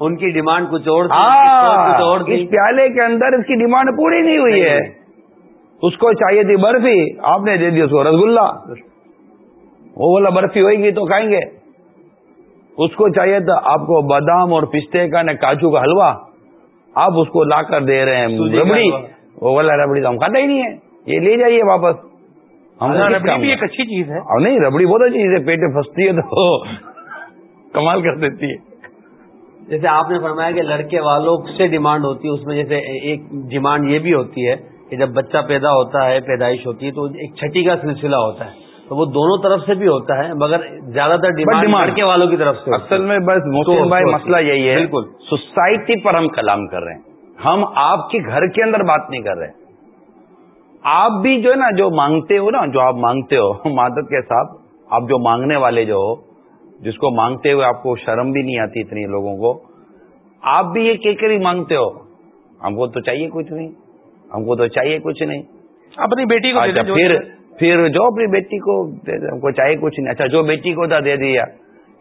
[SPEAKER 2] ان کی ڈیمانڈ کچھ اور
[SPEAKER 3] ہاں،
[SPEAKER 2] اور
[SPEAKER 3] اس پیالے کے اندر اس کی ڈیمانڈ پوری نہیں ہوئی ہے۔ اس کو چاہیے تھی برفی آپ نے دے دی اس کو رسگلہ۔ وہ بولا برفی ہوئے گی تو کھائیں گے۔ اس کو چاہیے تھا آپ کو بادام اور پستے کا نہ کاجو کا حلوا آپ اس کو لا کر دے رہے ہیں۔ ربڑی۔ وہ بولا ربڑی تو ہم کھاتا ہی نہیں ہے یہ لے جائیے واپس۔
[SPEAKER 1] ربڑی بھی؟ ایک اچھی چیز ہے۔
[SPEAKER 3] اور نہیں ربڑی بہت اچھی چیز ہے پیٹ پھنستی ہے تو کمال کر دیتی ہے۔
[SPEAKER 2] جیسے آپ نے فرمایا کہ لڑکے والوں سے ڈیمانڈ ہوتی ہے اس میں جیسے ایک ڈیمانڈ یہ بھی ہوتی ہے کہ جب بچہ پیدا ہوتا ہے پیدائش ہوتی ہے تو ایک چھٹی کا سلسلہ ہوتا ہے۔ تو وہ دونوں طرف سے بھی ہوتا ہے مگر زیادہ تر ڈیمانڈ لڑکے والوں کی طرف سے۔
[SPEAKER 3] اصل میں بس محسن بھائی مسئلہ یہی ہے۔
[SPEAKER 2] بالکل۔
[SPEAKER 3] سوسائٹی پر ہم کلام کر رہے ہیں۔ ہم آپ کے گھر کے اندر بات نہیں کر رہے۔ آپ بھی جو ہے نا جو مانگتے ہو نا جو آپ مانگتے ہو [laughs] مادت کے ساتھ آپ جو مانگنے والے جو ہو جس کو مانگتے ہوئے آپ کو شرم بھی نہیں آتی اتنی لوگوں کو آپ بھی یہ کہہ کر ہی مانگتے ہو ہم کو تو چاہیے کچھ نہیں ہم کو تو چاہیے کچھ نہیں۔
[SPEAKER 1] اپنی بیٹی کو
[SPEAKER 3] اچھا پھر پھر جو اپنی بیٹی کو ہم کو چاہیے کچھ نہیں۔ اچھا جو بیٹی کو تھا دے دیا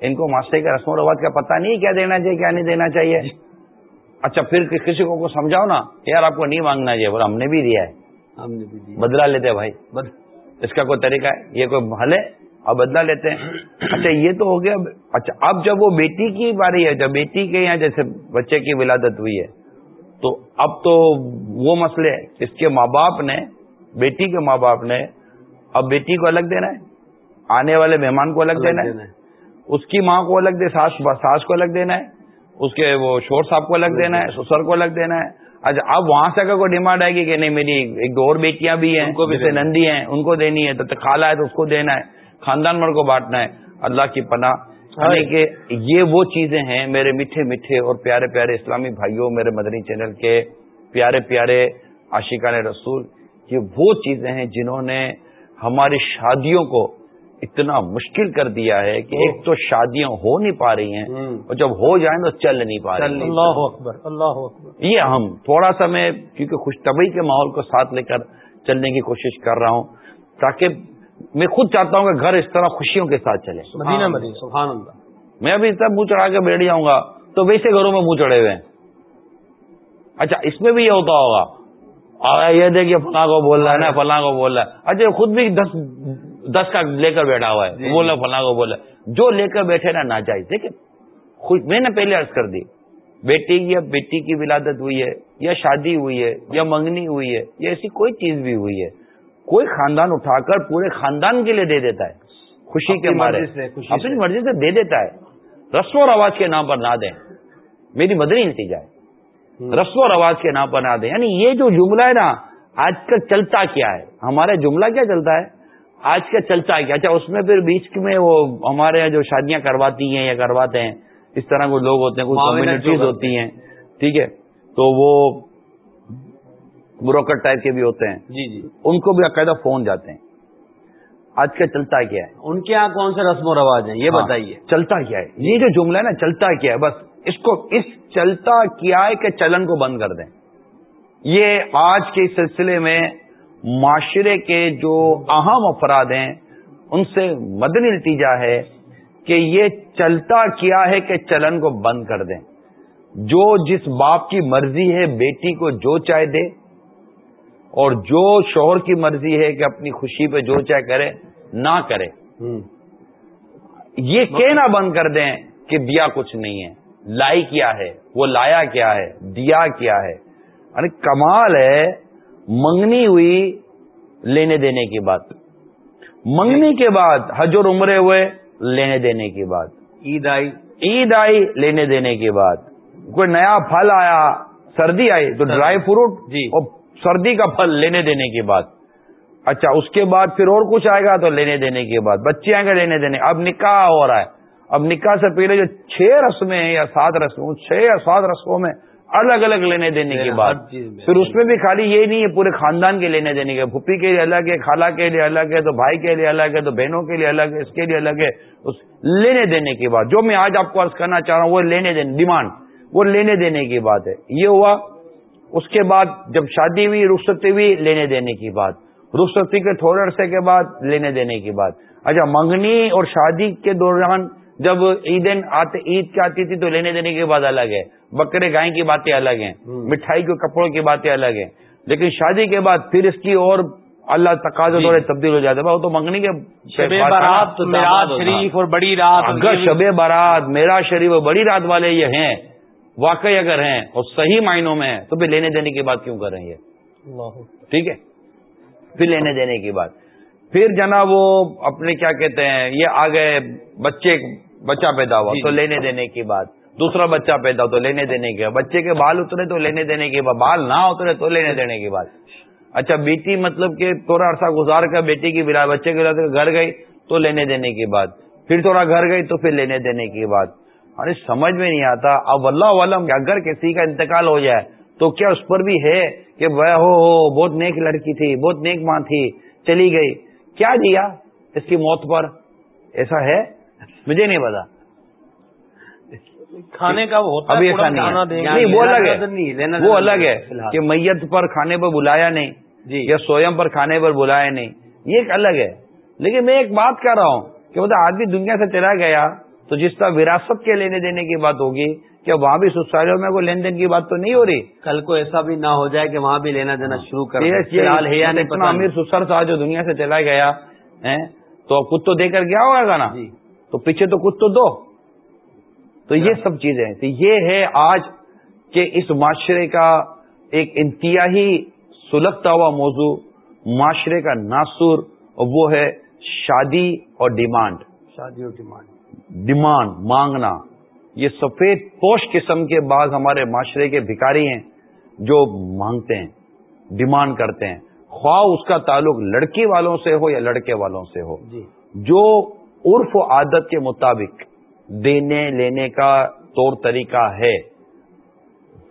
[SPEAKER 3] ان کو معاشرے کا رسم و رواج کا پتہ نہیں کیا دینا چاہیے کیا نہیں دینا چاہیے۔ اچھا پھر کسی کو سمجھاؤ نا یار آپ کو نہیں مانگنا چاہیے ہم نے بھی دیا ہے۔
[SPEAKER 2] ہم نے بھی دی
[SPEAKER 3] بدلا لیتے ہیں بھائی۔ اس کا کوئی طریقہ ہے؟ یہ کوئی حل ہے؟ اب بدلا لیتے ہیں۔ اچھا یہ تو ہو گیا۔ اچھا اب جب وہ بیٹی کی باری ہے جب بیٹی کے یہاں جیسے بچے کی ولادت ہوئی ہے تو اب تو وہ مسئلے ہے۔ اس کے ماں باپ نے بیٹی کے ماں باپ نے اب بیٹی کو الگ دینا ہے۔ آنے والے مہمان کو الگ دینا ہے۔ اس کی ماں کو الگ دے ساس ساس کو الگ دینا ہے۔ اس کے وہ شور صاحب کو الگ دینا ہے۔ سسر کو الگ دینا ہے۔ اچھا اب وہاں سے اگر کوئی ڈیمانڈ آئے گی کہ نہیں میری ایک دو اور بیٹیاں بھی ہیں
[SPEAKER 2] ان کو بھی
[SPEAKER 3] جیسے۔ نندی ہیں ان کو دینی ہے تو خالہ ہے تو اس کو دینا ہے خاندان مر کو بانٹنا ہے۔ اللہ کی پناہ۔ یعنی کہ یہ وہ چیزیں ہیں میرے میٹھے میٹھے اور پیارے پیارے اسلامی بھائیوں میرے مدنی چینل کے پیارے پیارے عاشقان رسول یہ وہ چیزیں ہیں جنہوں نے ہماری شادیوں کو اتنا مشکل کر دیا ہے کہ ایک تو شادیاں ہو نہیں پا رہی ہیں۔ اور جب ہو جائیں تو چل نہیں پا رہی
[SPEAKER 1] اللہ اکبر اللہ اکبر۔
[SPEAKER 3] یہ ہم تھوڑا سا میں کیونکہ خوش طبعی کے ماحول کو ساتھ لے کر چلنے کی کوشش کر رہا ہوں تاکہ میں خود چاہتا ہوں کہ گھر اس طرح خوشیوں کے ساتھ چلے۔
[SPEAKER 1] مدینہ مدینہ
[SPEAKER 2] سبحان اللہ۔
[SPEAKER 3] میں ابھی اس طرح منہ چڑھا کے بیٹھ جاؤں گا تو ویسے گھروں میں منہ چڑھے ہوئے ہیں۔ اچھا اس میں بھی یہ ہوتا ہوگا۔ یہ دیکھیے فلاں کو بول رہا ہے نا فلاں کو بول رہا ہے۔ اچھا خود بھی دس دس کا لے کر بیٹھا ہوا ہے بول رہا فلاں کو بول رہا ہے جو لے کر بیٹھے نا ناجائز۔ دیکھیں خود میں نے پہلے عرض کر دی بیٹی یا بیٹی کی ولادت ہوئی ہے یا شادی ہوئی ہے یا منگنی ہوئی ہے یا ایسی کوئی چیز بھی ہوئی ہے کوئی خاندان اٹھا کر پورے خاندان کے لیے دے دیتا ہے۔ خوشی کے مارے۔ اپنی۔ مرضی سے دے دیتا ہے۔ رسم و رواج کے نام پر نہ دیں۔ میری مدنی نتیجہ ہے رسم و رواج کے نام پر نہ دیں۔ یعنی یہ جو جملہ ہے نا آج کل چلتا کیا ہے؟ ہمارا جملہ کیا چلتا ہے؟ آج کا چلتا کیا؟ اچھا اس میں پھر بیچ میں وہ ہمارے یہاں جو شادیاں کرواتی ہیں یا کرواتے ہیں اس طرح کے لوگ ہوتے ہیں کچھ کمیونٹیز ہوتی ہیں ٹھیک ہے؟ تو وہ بروکر ٹائپ کے بھی ہوتے ہیں۔
[SPEAKER 2] جی جی۔
[SPEAKER 3] ان کو بھی باقاعدہ فون جاتے ہیں۔ آج کا چلتا کیا ہے؟
[SPEAKER 2] ان کے یہاں کون سے رسم و رواج ہیں؟ یہ
[SPEAKER 3] ہاں،
[SPEAKER 2] بتائیے۔
[SPEAKER 3] چلتا کیا ہے؟ یہ جو جملہ ہے نا چلتا کیا ہے؟ بس اس کو اس چلتا کیا ہے کہ چلن کو بند کر دیں۔ یہ آج کے سلسلے میں معاشرے کے جو اہم افراد ہیں ان سے مدنی نتیجہ ہے کہ یہ چلتا کیا ہے کہ چلن کو بند کر دیں۔ جو جس باپ کی مرضی ہے بیٹی کو جو چاہے دے اور جو شوہر کی مرضی ہے کہ اپنی خوشی پہ جو چاہے کرے نہ کرے۔ یہ کہنا بند کر دیں کہ دیا کچھ نہیں ہے۔ لائی کیا ہے؟ وہ لایا کیا ہے؟ دیا کیا ہے؟ یعنی کمال ہے منگنی ہوئی لینے دینے کی بات۔ منگنی کے بعد حج اور عمرے ہوئے لینے دینے کی بات۔
[SPEAKER 2] عید آئی۔
[SPEAKER 3] عید آئی لینے دینے کی بات۔ کوئی نیا پھل آیا سردی آئی تو ڈرائی فروٹ
[SPEAKER 2] جی۔
[SPEAKER 3] اور سردی کا پھل لینے دینے کی بات۔ اچھا اس کے بعد پھر اور کچھ آئے گا تو لینے دینے کی بات۔ بچے آئیں گے لینے دینے۔ اب نکاح ہو رہا ہے۔ اب نکاح سے پہلے جو چھ رسمیں ہیں یا سات رسمیں چھ یا سات رسموں میں الگ الگ لینے دینے کی بات۔ پھر اس میں بھی خالی یہ نہیں ہے پورے خاندان کے لینے دینے کے پھپھی کے لیے الگ ہے خالہ کے لیے الگ ہے تو بھائی کے لیے الگ ہے تو بہنوں کے لیے الگ ہے اس کے لیے الگ ہے اس لینے دینے کی بات۔ جو میں آج آپ کو عرض کرنا چاہ رہا ہوں وہ لینے دینے ڈیمانڈ وہ لینے دینے کی بات ہے۔ یہ ہوا اس کے بعد جب شادی ہوئی رخصتی ہوئی لینے دینے کی بات۔ رخصتی کے تھوڑے عرصے کے بعد لینے دینے کی بات۔ اچھا منگنی اور شادی کے دوران جب عیدین آتے عید کی آتی تھی تو لینے دینے کی بات الگ ہے۔ بکرے گائے کی باتیں الگ ہیں۔ مٹھائی کے کپڑوں کی باتیں الگ ہیں۔ لیکن شادی کے بعد پھر اس کی اور اللہ تقاضے
[SPEAKER 2] جی۔
[SPEAKER 3] تھوڑے تبدیل ہو جاتے وہ تو منگنی کے
[SPEAKER 1] شب بارات۔ شریف اور بڑی رات
[SPEAKER 3] اگر شب بارات میرا شریف اور بڑی رات والے یہ ہیں۔ واقعی اگر ہیں اور صحیح معنوں میں ہیں تو پھر لینے دینے کی بات کیوں کر رہے ہیں؟ ٹھیک ہے۔ پھر لینے دینے کی بات۔ پھر جناب وہ اپنے کیا کہتے ہیں یہ آ گئے بچے بچہ پیدا ہوا
[SPEAKER 2] جی،
[SPEAKER 3] تو
[SPEAKER 2] جی۔
[SPEAKER 3] لینے دینے کی بات۔ دوسرا بچہ پیدا ہو تو لینے دینے کی بات۔ بچے کے بال اترے تو لینے دینے کی بات۔ بال نہ اترے تو لینے دینے کی بات۔ اچھا بیٹی مطلب کہ تھوڑا عرصہ گزار کر بیٹی کی بلا بچے کے گھر گئی تو لینے دینے کی بات۔ پھر تھوڑا گھر گئی تو پھر لینے دینے کی بات۔ ارے سمجھ میں نہیں آتا۔ اب اللہ علم اگر کسی کا انتقال ہو جائے تو کیا اس پر بھی ہے کہ وہ ہو ہو بہت نیک لڑکی تھی بہت نیک ماں تھی چلی گئی۔ کیا دیا اس کی موت پر؟ ایسا ہے؟ مجھے نہیں پتا۔
[SPEAKER 1] کھانے کا وہ ہوتا ہے
[SPEAKER 3] نہیں وہ الگ ہے۔ وہ الگ ہے۔ کہ میت پر کھانے پر بلایا نہیں
[SPEAKER 2] جی۔
[SPEAKER 3] یا سویم پر کھانے پر بلایا نہیں۔ یہ ایک الگ ہے۔ لیکن میں ایک بات کر رہا ہوں کہ مطلب آدمی دنیا سے چلا گیا تو جس طرح وراثت کے لینے دینے کی بات ہوگی کہ وہاں بھی سسرالیوں میں کوئی لین دین کی بات تو نہیں ہو رہی؟
[SPEAKER 2] کل کو ایسا بھی نہ ہو جائے کہ وہاں بھی لینا دینا شروع کر
[SPEAKER 3] امیر۔ سسر تھا جو دنیا سے چلا گیا تو کچھ تو دے کر گیا ہوگا نا تو پیچھے تو کچھ تو دو۔ تو یہ سب چیزیں ہیں۔ تو یہ ہے آج کہ اس معاشرے کا ایک انتہائی سلگتا ہوا موضوع معاشرے کا ناسور اور وہ ہے شادی اور ڈیمانڈ۔
[SPEAKER 2] شادی اور ڈیمانڈ۔
[SPEAKER 3] ڈیمانڈ مانگنا۔ یہ سفید پوش قسم کے بعض ہمارے معاشرے کے بھکاری ہیں جو مانگتے ہیں ڈیمانڈ کرتے ہیں۔ خواہ اس کا تعلق لڑکی والوں سے ہو یا لڑکے والوں سے ہو۔
[SPEAKER 2] جی۔
[SPEAKER 3] جو عرف و عادت کے مطابق دینے لینے کا طور طریقہ ہے۔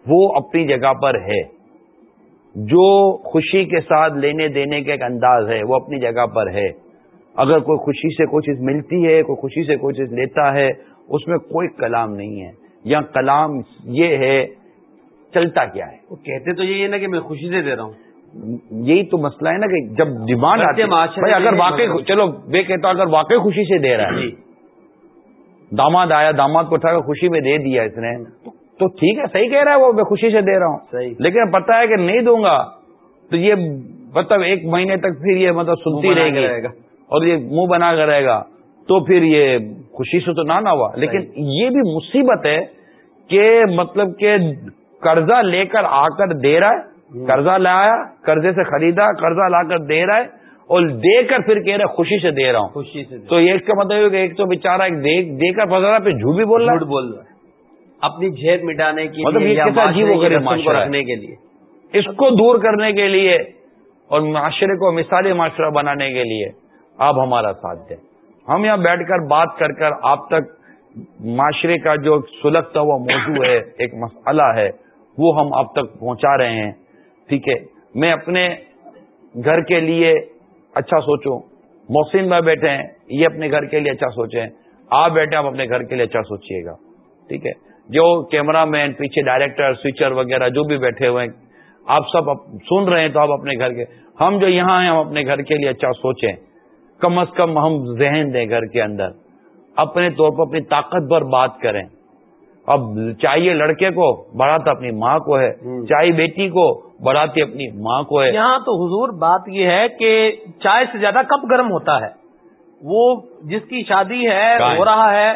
[SPEAKER 3] وہ اپنی جگہ پر ہے۔ جو خوشی کے ساتھ لینے دینے کا ایک انداز ہے، وہ اپنی جگہ پر ہے۔ اگر کوئی خوشی سے کوئی چیز ملتی ہے، کوئی خوشی سے کوئی چیز لیتا ہے، اس میں کوئی کلام نہیں ہے۔ یا کلام یہ ہے، چلتا کیا ہے؟
[SPEAKER 2] وہ کہتے تو یہی ہے نا کہ میں خوشی سے دے رہا ہوں۔
[SPEAKER 3] یہی تو مسئلہ ہے نا کہ جب ڈیمانڈ آتی ہے اگر واقعی چلو میں کہتا اگر واقعی خوشی سے دے رہا ہے۔
[SPEAKER 2] جی۔
[SPEAKER 3] داماد آیا داماد کو اٹھا کر خوشی میں دے دیا اس نے۔ تو ٹھیک ہے صحیح کہہ رہا ہے وہ میں خوشی سے دے رہا ہوں۔ لیکن پتا ہے کہ نہیں دوں گا تو یہ مطلب ایک مہینے تک پھر یہ مطلب سنتی رہے گی۔ اور یہ منہ بنا کر رہے گا۔ تو پھر یہ خوشی سے تو نہ نہ ہوا۔ لیکن یہ بھی مصیبت ہے کہ مطلب کہ قرضہ لے کر آ کر دے رہا ہے۔ قرضہ لایا قرضے سے خریدا قرضہ لا کر دے رہا ہے اور دے کر پھر کہہ رہا ہے خوشی سے دے رہا ہوں۔
[SPEAKER 2] خوشی سے
[SPEAKER 3] تو یہ اس کا مطلب ہے کہ ایک تو بےچارا ایک دے کر پھنس رہا پھر جھوٹ بھی بول رہا ہے۔
[SPEAKER 2] بول رہا ہے۔ اپنی جھیت مٹانے
[SPEAKER 3] مطلب
[SPEAKER 2] کی
[SPEAKER 3] ہے؟
[SPEAKER 2] رکھنے کے لیے۔
[SPEAKER 3] اس کو دور کرنے کے لیے اور معاشرے کو مثالی معاشرہ بنانے کے لیے آپ ہمارا ساتھ دیں۔ ہم یہاں بیٹھ کر بات کر کر آپ تک معاشرے کا جو سلگتا ہوا موضوع ہے ایک مسئلہ ہے وہ ہم آپ تک پہنچا رہے ہیں۔ ٹھیک ہے میں اپنے گھر کے لیے اچھا سوچوں۔ محسن بھائی بیٹھے ہیں یہ اپنے گھر کے لیے اچھا سوچیں۔ آپ بیٹھے آپ اپنے گھر کے لیے اچھا سوچیے گا۔ ٹھیک ہے جو کیمرہ مین پیچھے ڈائریکٹر سوئچر وغیرہ جو بھی بیٹھے ہوئے ہیں آپ سب سن رہے ہیں تو آپ اپنے گھر کے۔ ہم جو یہاں ہیں ہم اپنے گھر کے لیے اچھا سوچیں۔ کم از کم ہم ذہن دیں گھر کے اندر۔ اپنے طور پر اپنی طاقت پر بات کریں۔ اب چاہیے لڑکے کو بڑھاتا اپنی ماں کو ہے۔ چاہیے بیٹی کو بڑھاتی اپنی ماں کو ہے۔
[SPEAKER 1] یہاں تو حضور بات یہ ہے کہ چائے سے زیادہ کب گرم ہوتا ہے؟ وہ جس کی شادی ہے
[SPEAKER 3] ہے؟
[SPEAKER 1] ہو رہا ہے؟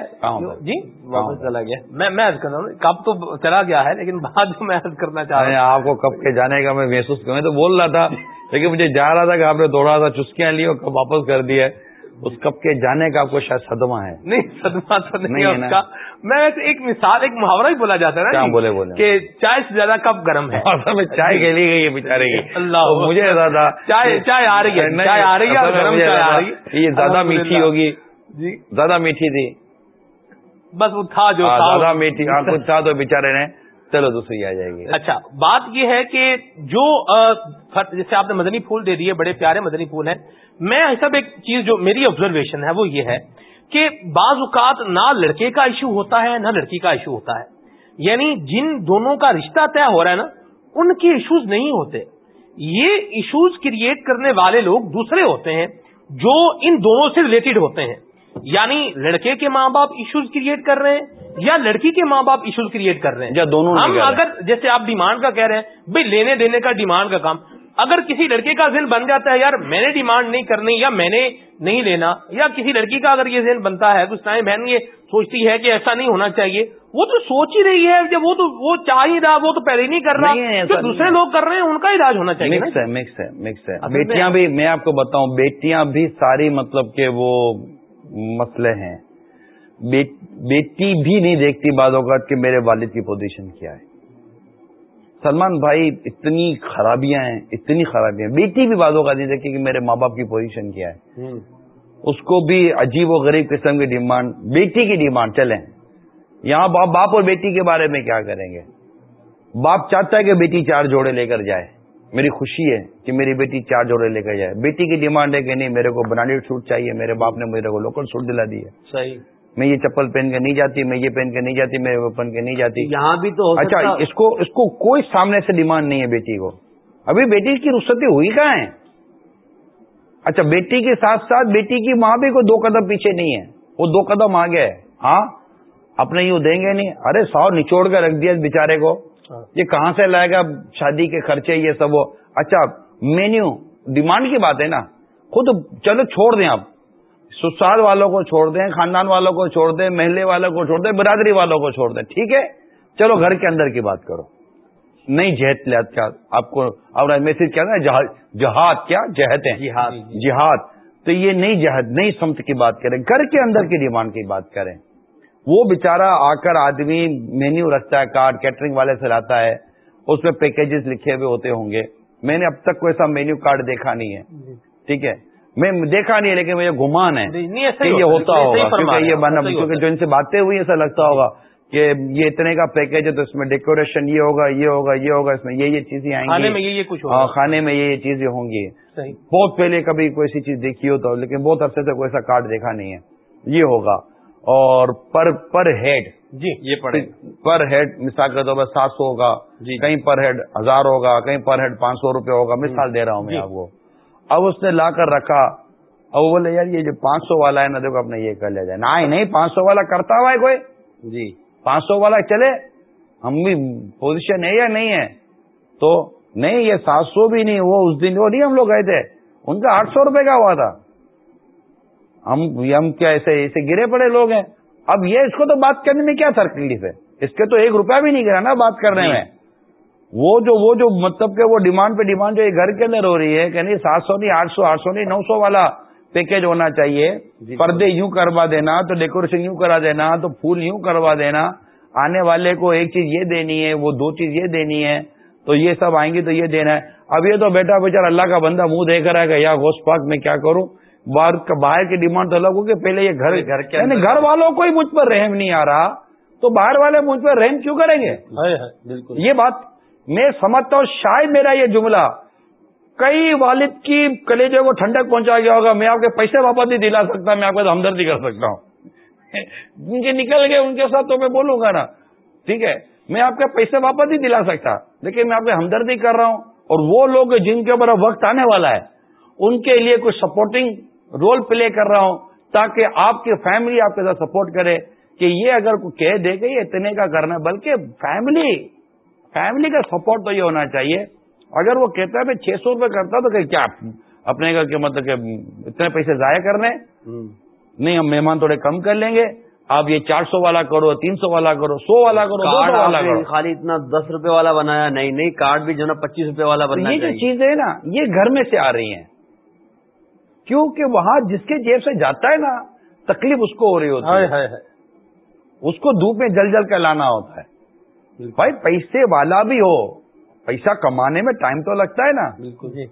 [SPEAKER 1] جی؟
[SPEAKER 2] واپس چلا گیا۔
[SPEAKER 1] میں میں عرض کر رہا ہوں کب تو چلا گیا ہے لیکن جو میں عرض کرنا چاہ رہا ہوں۔
[SPEAKER 3] آپ کو کب کے جانے کا میں محسوس کروں تو بول رہا تھا لیکن مجھے جا رہا تھا کہ آپ نے دوڑا تھا چسکیاں لی اور کب واپس کر دیا اس کب کے جانے کا آپ کو شاید صدمہ ہے۔
[SPEAKER 1] نہیں صدمہ تو نہیں ہے اس؟ کا۔ میں ویسے ایک مثال ایک محاورہ ہی بولا جاتا ہے نا جی،
[SPEAKER 3] بولے بولے؟
[SPEAKER 1] کہ چائے سے زیادہ کب گرم ہے۔
[SPEAKER 3] چائے لیے گئی ہے بیچارے کی۔
[SPEAKER 1] اللہ
[SPEAKER 3] مجھے زیادہ
[SPEAKER 1] چائے چائے آ رہی ہے۔ چائے آ رہی ہے
[SPEAKER 3] یہ زیادہ۔ میٹھی ہوگی۔
[SPEAKER 1] جی۔
[SPEAKER 3] زیادہ میٹھی تھی۔
[SPEAKER 1] بس وہ تھا جو
[SPEAKER 3] ہاں، زیادہ میٹھی۔ ہاں کچھ تھا تو بیچارے نے۔ چلو دوسری آ جائے گی
[SPEAKER 1] اچھا بات یہ ہے کہ جو جیسے آپ نے مدنی پھول دے دیے، بڑے پیارے مدنی پھول ہیں۔ میں سب ایک چیز جو میری آبزرویشن ہے، وہ یہ ہے کہ بعض اوقات نہ لڑکے کا ایشو ہوتا ہے، نہ لڑکی کا ایشو ہوتا ہے۔ یعنی جن دونوں کا رشتہ طے ہو رہا ہے نا، ان کے ایشوز نہیں ہوتے۔ یہ ایشوز کریٹ کرنے والے لوگ دوسرے ہوتے ہیں جو ان دونوں سے ریلیٹڈ ہوتے ہیں۔ یعنی لڑکے کے ماں باپ ایشوز کریٹ کر رہے ہیں یا لڑکی کے ماں باپ ایشوز کریٹ کر رہے ہیں
[SPEAKER 3] یا دونوں
[SPEAKER 1] ہم۔ اگر جیسے آپ ڈیمانڈ کا کہہ رہے ہیں بھائی لینے دینے کا ڈیمانڈ کا کام اگر کسی لڑکے کا ذہن بن جاتا ہے یار میں نے ڈیمانڈ نہیں کرنی یا میں نے نہیں لینا یا کسی لڑکی کا اگر یہ ذہن بنتا ہے تو اس ٹائم بہن یہ سوچتی ہے کہ ایسا نہیں ہونا چاہیے وہ تو سوچ ہی رہی ہے جب وہ تو وہ چاہ ہی رہا وہ تو پہلے ہی نہیں کر رہا جو دوسرے۔ لوگ کر رہے ہیں ان کا علاج ہونا چاہیے
[SPEAKER 3] مکس ہے مکس ہے مکس ہے بیٹیاں بھی میں آپ کو بتاؤں بیٹیاں بھی ساری مطلب کہ وہ مسئلے ہیں۔ بیٹ- بیٹی بھی نہیں دیکھتی بعض اوقات کہ میرے والد کی پوزیشن کیا ہے۔ سلمان بھائی اتنی خرابیاں ہیں اتنی خرابیاں۔ بیٹی بھی بعض اوقات نہیں دیکھتی کہ میرے ماں باپ کی پوزیشن کیا ہے۔ اس کو بھی عجیب و غریب قسم کی ڈیمانڈ بیٹی کی ڈیمانڈ چلیں۔ یہاں باپ باپ اور بیٹی کے بارے میں کیا کریں گے؟ باپ چاہتا ہے کہ بیٹی چار جوڑے لے کر جائے۔ میری خوشی ہے کہ میری بیٹی چار جوڑے لے کر جائے بیٹی کی ڈیمانڈ ہے کہ نہیں میرے کو برانڈیڈ سوٹ چاہیے میرے باپ نے میرے کو لوکل سوٹ دلا دی ہے
[SPEAKER 1] صحیح۔
[SPEAKER 3] میں یہ چپل پہن کے نہیں جاتی میں یہ پہن کے نہیں جاتی میں وہ پہن کے نہیں جاتی۔
[SPEAKER 2] یہاں بھی تو
[SPEAKER 3] اچھا اس کو اس کو کوئی سامنے سے ڈیمانڈ نہیں ہے بیٹی کو۔ ابھی بیٹی کی رخصتی ہوئی کہاں ہے؟ اچھا بیٹی کے ساتھ ساتھ بیٹی کی ماں بھی کوئی دو قدم پیچھے نہیں ہے۔ وہ دو قدم آگے ہے۔ ہاں اپنے یوں دیں گے نہیں؟ ارے سو نچوڑ کر رکھ دیا اس بیچارے کو۔ یہ کہاں سے لائے گا؟ شادی کے خرچے یہ سب وہ۔ اچھا مینیو ڈیمانڈ کی بات ہے نا؟ خود چلو چھوڑ دیں آپ۔ سسرال والوں کو چھوڑ دیں خاندان والوں کو چھوڑ دیں محلے والوں کو چھوڑ دیں برادری والوں کو چھوڑ دیں ٹھیک ہے؟ چلو گھر کے اندر کی بات کرو۔ نہیں جہت لحت کیا؟ آپ کو اور میسج کیا نا؟ جہاد کیا؟ جہت ہیں۔
[SPEAKER 2] جہاد۔
[SPEAKER 3] جہاد۔ تو یہ نئی جہد نئی سمت کی بات کریں گھر کے اندر کی ڈیمانڈ کی بات کریں۔ وہ بےچارا آ کر آدمی مینیو رکھتا ہے کارڈ کیٹرنگ والے سے لاتا ہے اس میں پیکیجز لکھے ہوئے ہوتے ہوں گے۔ میں نے اب تک کوئی ایسا مینیو کارڈ دیکھا نہیں ہے۔ ٹھیک ہے۔ میں دیکھا نہیں ہے لیکن مجھے گمان ہے
[SPEAKER 1] ایسا
[SPEAKER 3] کہ یہ
[SPEAKER 1] ہوتا
[SPEAKER 3] ہوگا۔ کیونکہ یہ بنا کیونکہ جو ان سے باتیں ہوئی ایسا لگتا ہوگا کہ یہ اتنے کا پیکج ہے تو اس میں ڈیکوریشن یہ ہوگا یہ ہوگا یہ ہوگا اس میں یہ یہ چیزیں آئیں
[SPEAKER 1] کھانے
[SPEAKER 3] گی۔
[SPEAKER 1] میں یہ کچھ
[SPEAKER 3] ہاں کھانے میں یہ یہ چیزیں ہوں گی۔ بہت پہلے کبھی کوئی ایسی چیز دیکھی ہو تو لیکن بہت عرصے سے کوئی ایسا کارڈ دیکھا نہیں ہے۔ یہ ہوگا۔ اور پر پر ہیڈ
[SPEAKER 1] جی.
[SPEAKER 2] یہ پڑے
[SPEAKER 3] پر ہیڈ مثال کے طور پر سات سو ہوگا.
[SPEAKER 2] جی۔
[SPEAKER 3] کہیں پر ہیڈ ہزار ہوگا کہیں پر ہیڈ پانچ سو روپے ہوگا. مثال دے رہا ہوں میں
[SPEAKER 1] جی۔
[SPEAKER 3] آپ کو. اب اس نے لا کر رکھا. اب وہ بولے یار یہ جو پانچ سو والا ہے نا دیکھو اپنے یہ کر لیا جائے. نہیں نہیں پانچ سو والا کرتا ہوا ہے کوئی.
[SPEAKER 2] جی.
[SPEAKER 3] پانچ سو والا چلے. ہم بھی پوزیشن ہے یا نہیں ہے؟ تو نہیں یہ سات سو بھی نہیں وہ اس دن وہ نہیں ہم لوگ گئے تھے. ان کا آٹھ سو روپے کا ہوا تھا. ہم ہم کیا ایسے ایسے گرے پڑے لوگ ہیں۔ اب یہ اس کو تو بات کرنے میں کیا تکلیف ہے؟ اس کے تو ایک روپیہ بھی نہیں گرا نا بات کرنے میں۔ وہ جو وہ جو مطلب کہ وہ ڈیمانڈ پہ ڈیمانڈ جو یہ گھر کے اندر ہو رہی ہے کہ نہیں سات سو نہیں آٹھ سو آٹھ سو نہیں نو سو والا پیکج ہونا چاہیے۔
[SPEAKER 2] جی۔
[SPEAKER 3] پردے یوں کروا دینا تو ڈیکوریشن یوں کرا دینا تو پھول یوں کروا دینا۔ آنے والے کو ایک چیز یہ دینی ہے وہ دو چیز یہ دینی ہے تو یہ سب آئیں گے تو یہ دینا ہے۔ اب یہ تو بیٹا بیچارا اللہ کا بندہ منہ دیکھ رہا ہے کہ یا گوشت پاک میں کیا کروں؟ باہر کا باہر کی ڈیمانڈ تو الگ ہوگی پہلے یہ گھر
[SPEAKER 2] گھر کے
[SPEAKER 3] یعنی گھر والوں کو ہی مجھ پر رحم نہیں آ رہا۔ تو باہر والے مجھ پر رحم کیوں کریں گے؟
[SPEAKER 1] بالکل۔
[SPEAKER 3] یہ بات میں سمجھتا ہوں شاید میرا یہ جملہ کئی والد کی کلیجے کو ٹھنڈک پہنچا گیا ہوگا میں آپ کے پیسے واپس نہیں دلا سکتا میں آپ کو ہمدردی کر سکتا ہوں۔ [laughs] ان کے نکل گئے ان کے ساتھ تو میں بولوں گا نا۔ ٹھیک ہے میں آپ کے پیسے واپس نہیں دلا سکتا۔ لیکن میں آپ کے ہمدردی کر رہا ہوں اور وہ لوگ جن کے اوپر وقت آنے والا ہے ان کے لیے کوئی سپورٹنگ رول پلے کر رہا ہوں تاکہ آپ کی فیملی آپ کے ساتھ سپورٹ کرے کہ یہ اگر کوئی کہہ دے کہ یہ اتنے کا کرنا ہے بلکہ فیملی فیملی کا سپورٹ تو یہ ہونا چاہیے۔ اگر وہ کہتا ہے میں چھ سو روپے کرتا تو کہ کیا اپنے کا کہ مطلب کہ اتنے پیسے ضائع کرنے نہیں ہم مہمان تھوڑے کم کر لیں گے۔ آپ یہ چار سو والا کرو تین سو والا کرو سو والا کرو
[SPEAKER 2] کارڈ
[SPEAKER 3] والا کرو۔
[SPEAKER 2] خالی اتنا دس روپے والا بنایا نہیں نہیں کارڈ بھی جو نا پچیس روپے والا بننا
[SPEAKER 3] یہ جو چیزیں ہیں نا یہ گھر میں سے آ رہی ہیں۔ کیونکہ وہاں جس کے جیب سے جاتا ہے نا تکلیف اس کو ہو رہی ہوتی
[SPEAKER 1] ہے۔
[SPEAKER 3] اس کو دھوپ میں جل جل کر لانا ہوتا ہے۔ بھائی پیسے والا بھی ہو پیسہ کمانے میں ٹائم تو لگتا ہے نا۔
[SPEAKER 1] بالکل جی۔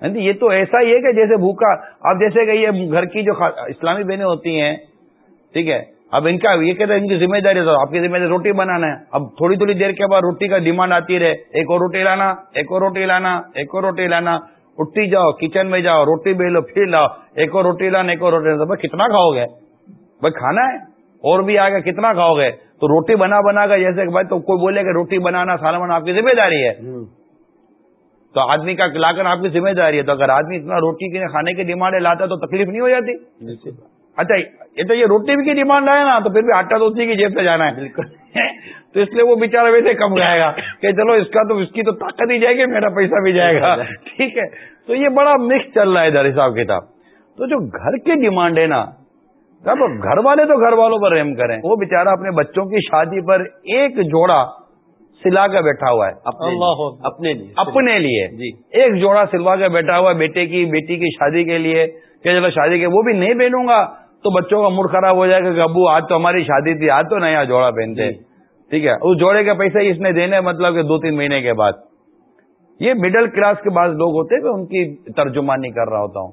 [SPEAKER 3] یعنی یہ تو ایسا ہی ہے کہ جیسے بھوکا اب جیسے کہ یہ گھر کی جو اسلامی بہنیں ہوتی ہیں ٹھیک ہے۔ اب ان کا یہ کہتے ہیں ان کی ذمہ داری آپ کی ذمہ داری روٹی بنانا ہے۔ اب تھوڑی تھوڑی دیر کے بعد روٹی کا ڈیمانڈ آتی رہے ایک اور روٹی لانا ایک اور روٹی لانا ایک اور روٹی لانا۔ اٹھتی جاؤ کچن میں جاؤ روٹی بیلو پھر لاؤ۔ ایک اور روٹی لانا ایک اور روٹی لانا بھائی کتنا کھاؤ گے؟ بھائی کھانا ہے؟ اور بھی آگے کتنا کھاؤ گے؟ تو روٹی بنا بنا کر جیسے کہ بھائی تو کوئی بولے کہ روٹی بنانا کھانا بنانا آپ کی ذمہ داری ہے۔ تو آدمی کا لا کر آپ کی ذمہ داری ہے۔ تو اگر آدمی اتنا روٹی کے کھانے کی ڈیمانڈ لاتا تو تکلیف نہیں ہو جاتی؟ اچھا یہ تو یہ روٹی کی ڈیمانڈ ہے نا تو پھر بھی آٹا تو اسی کی جیب سے جانا ہے۔ بالکل۔ تو اس لیے وہ بےچارا ویسے کم گائے گا کہ چلو اس کا تو اس کی تو طاقت ہی جائے گی میرا پیسہ بھی جائے گا۔ [laughs] ٹھیک ہے؟ تو یہ بڑا مکس چل رہا ہے ادھر حساب کتاب تو جو گھر کی ڈیمانڈ ہے نا اب گھر والے تو گھر والوں پر رحم کریں۔ وہ بےچارا اپنے بچوں کی شادی پر ایک جوڑا سلا کر بیٹھا ہوا ہے۔
[SPEAKER 2] اپنے لیے۔ اپنے لیے۔ جی۔
[SPEAKER 3] ایک جوڑا سلوا کے بیٹھا ہوا ہے بیٹے کی بیٹی کی شادی کے لیے کہ چلو شادی کے وہ بھی نہیں پہنوں گا۔ تو بچوں کا موڈ خراب ہو جائے گا کہ ابو آج تو ہماری شادی تھی آج تو نیا جوڑا پہنتے
[SPEAKER 2] جی۔
[SPEAKER 3] ٹھیک ہے اس جوڑے کے پیسے اس نے دینے مطلب کہ دو تین مہینے کے بعد۔ یہ مڈل کلاس کے بعض لوگ ہوتے ہیں ان کی ترجمانی کر رہا ہوتا ہوں۔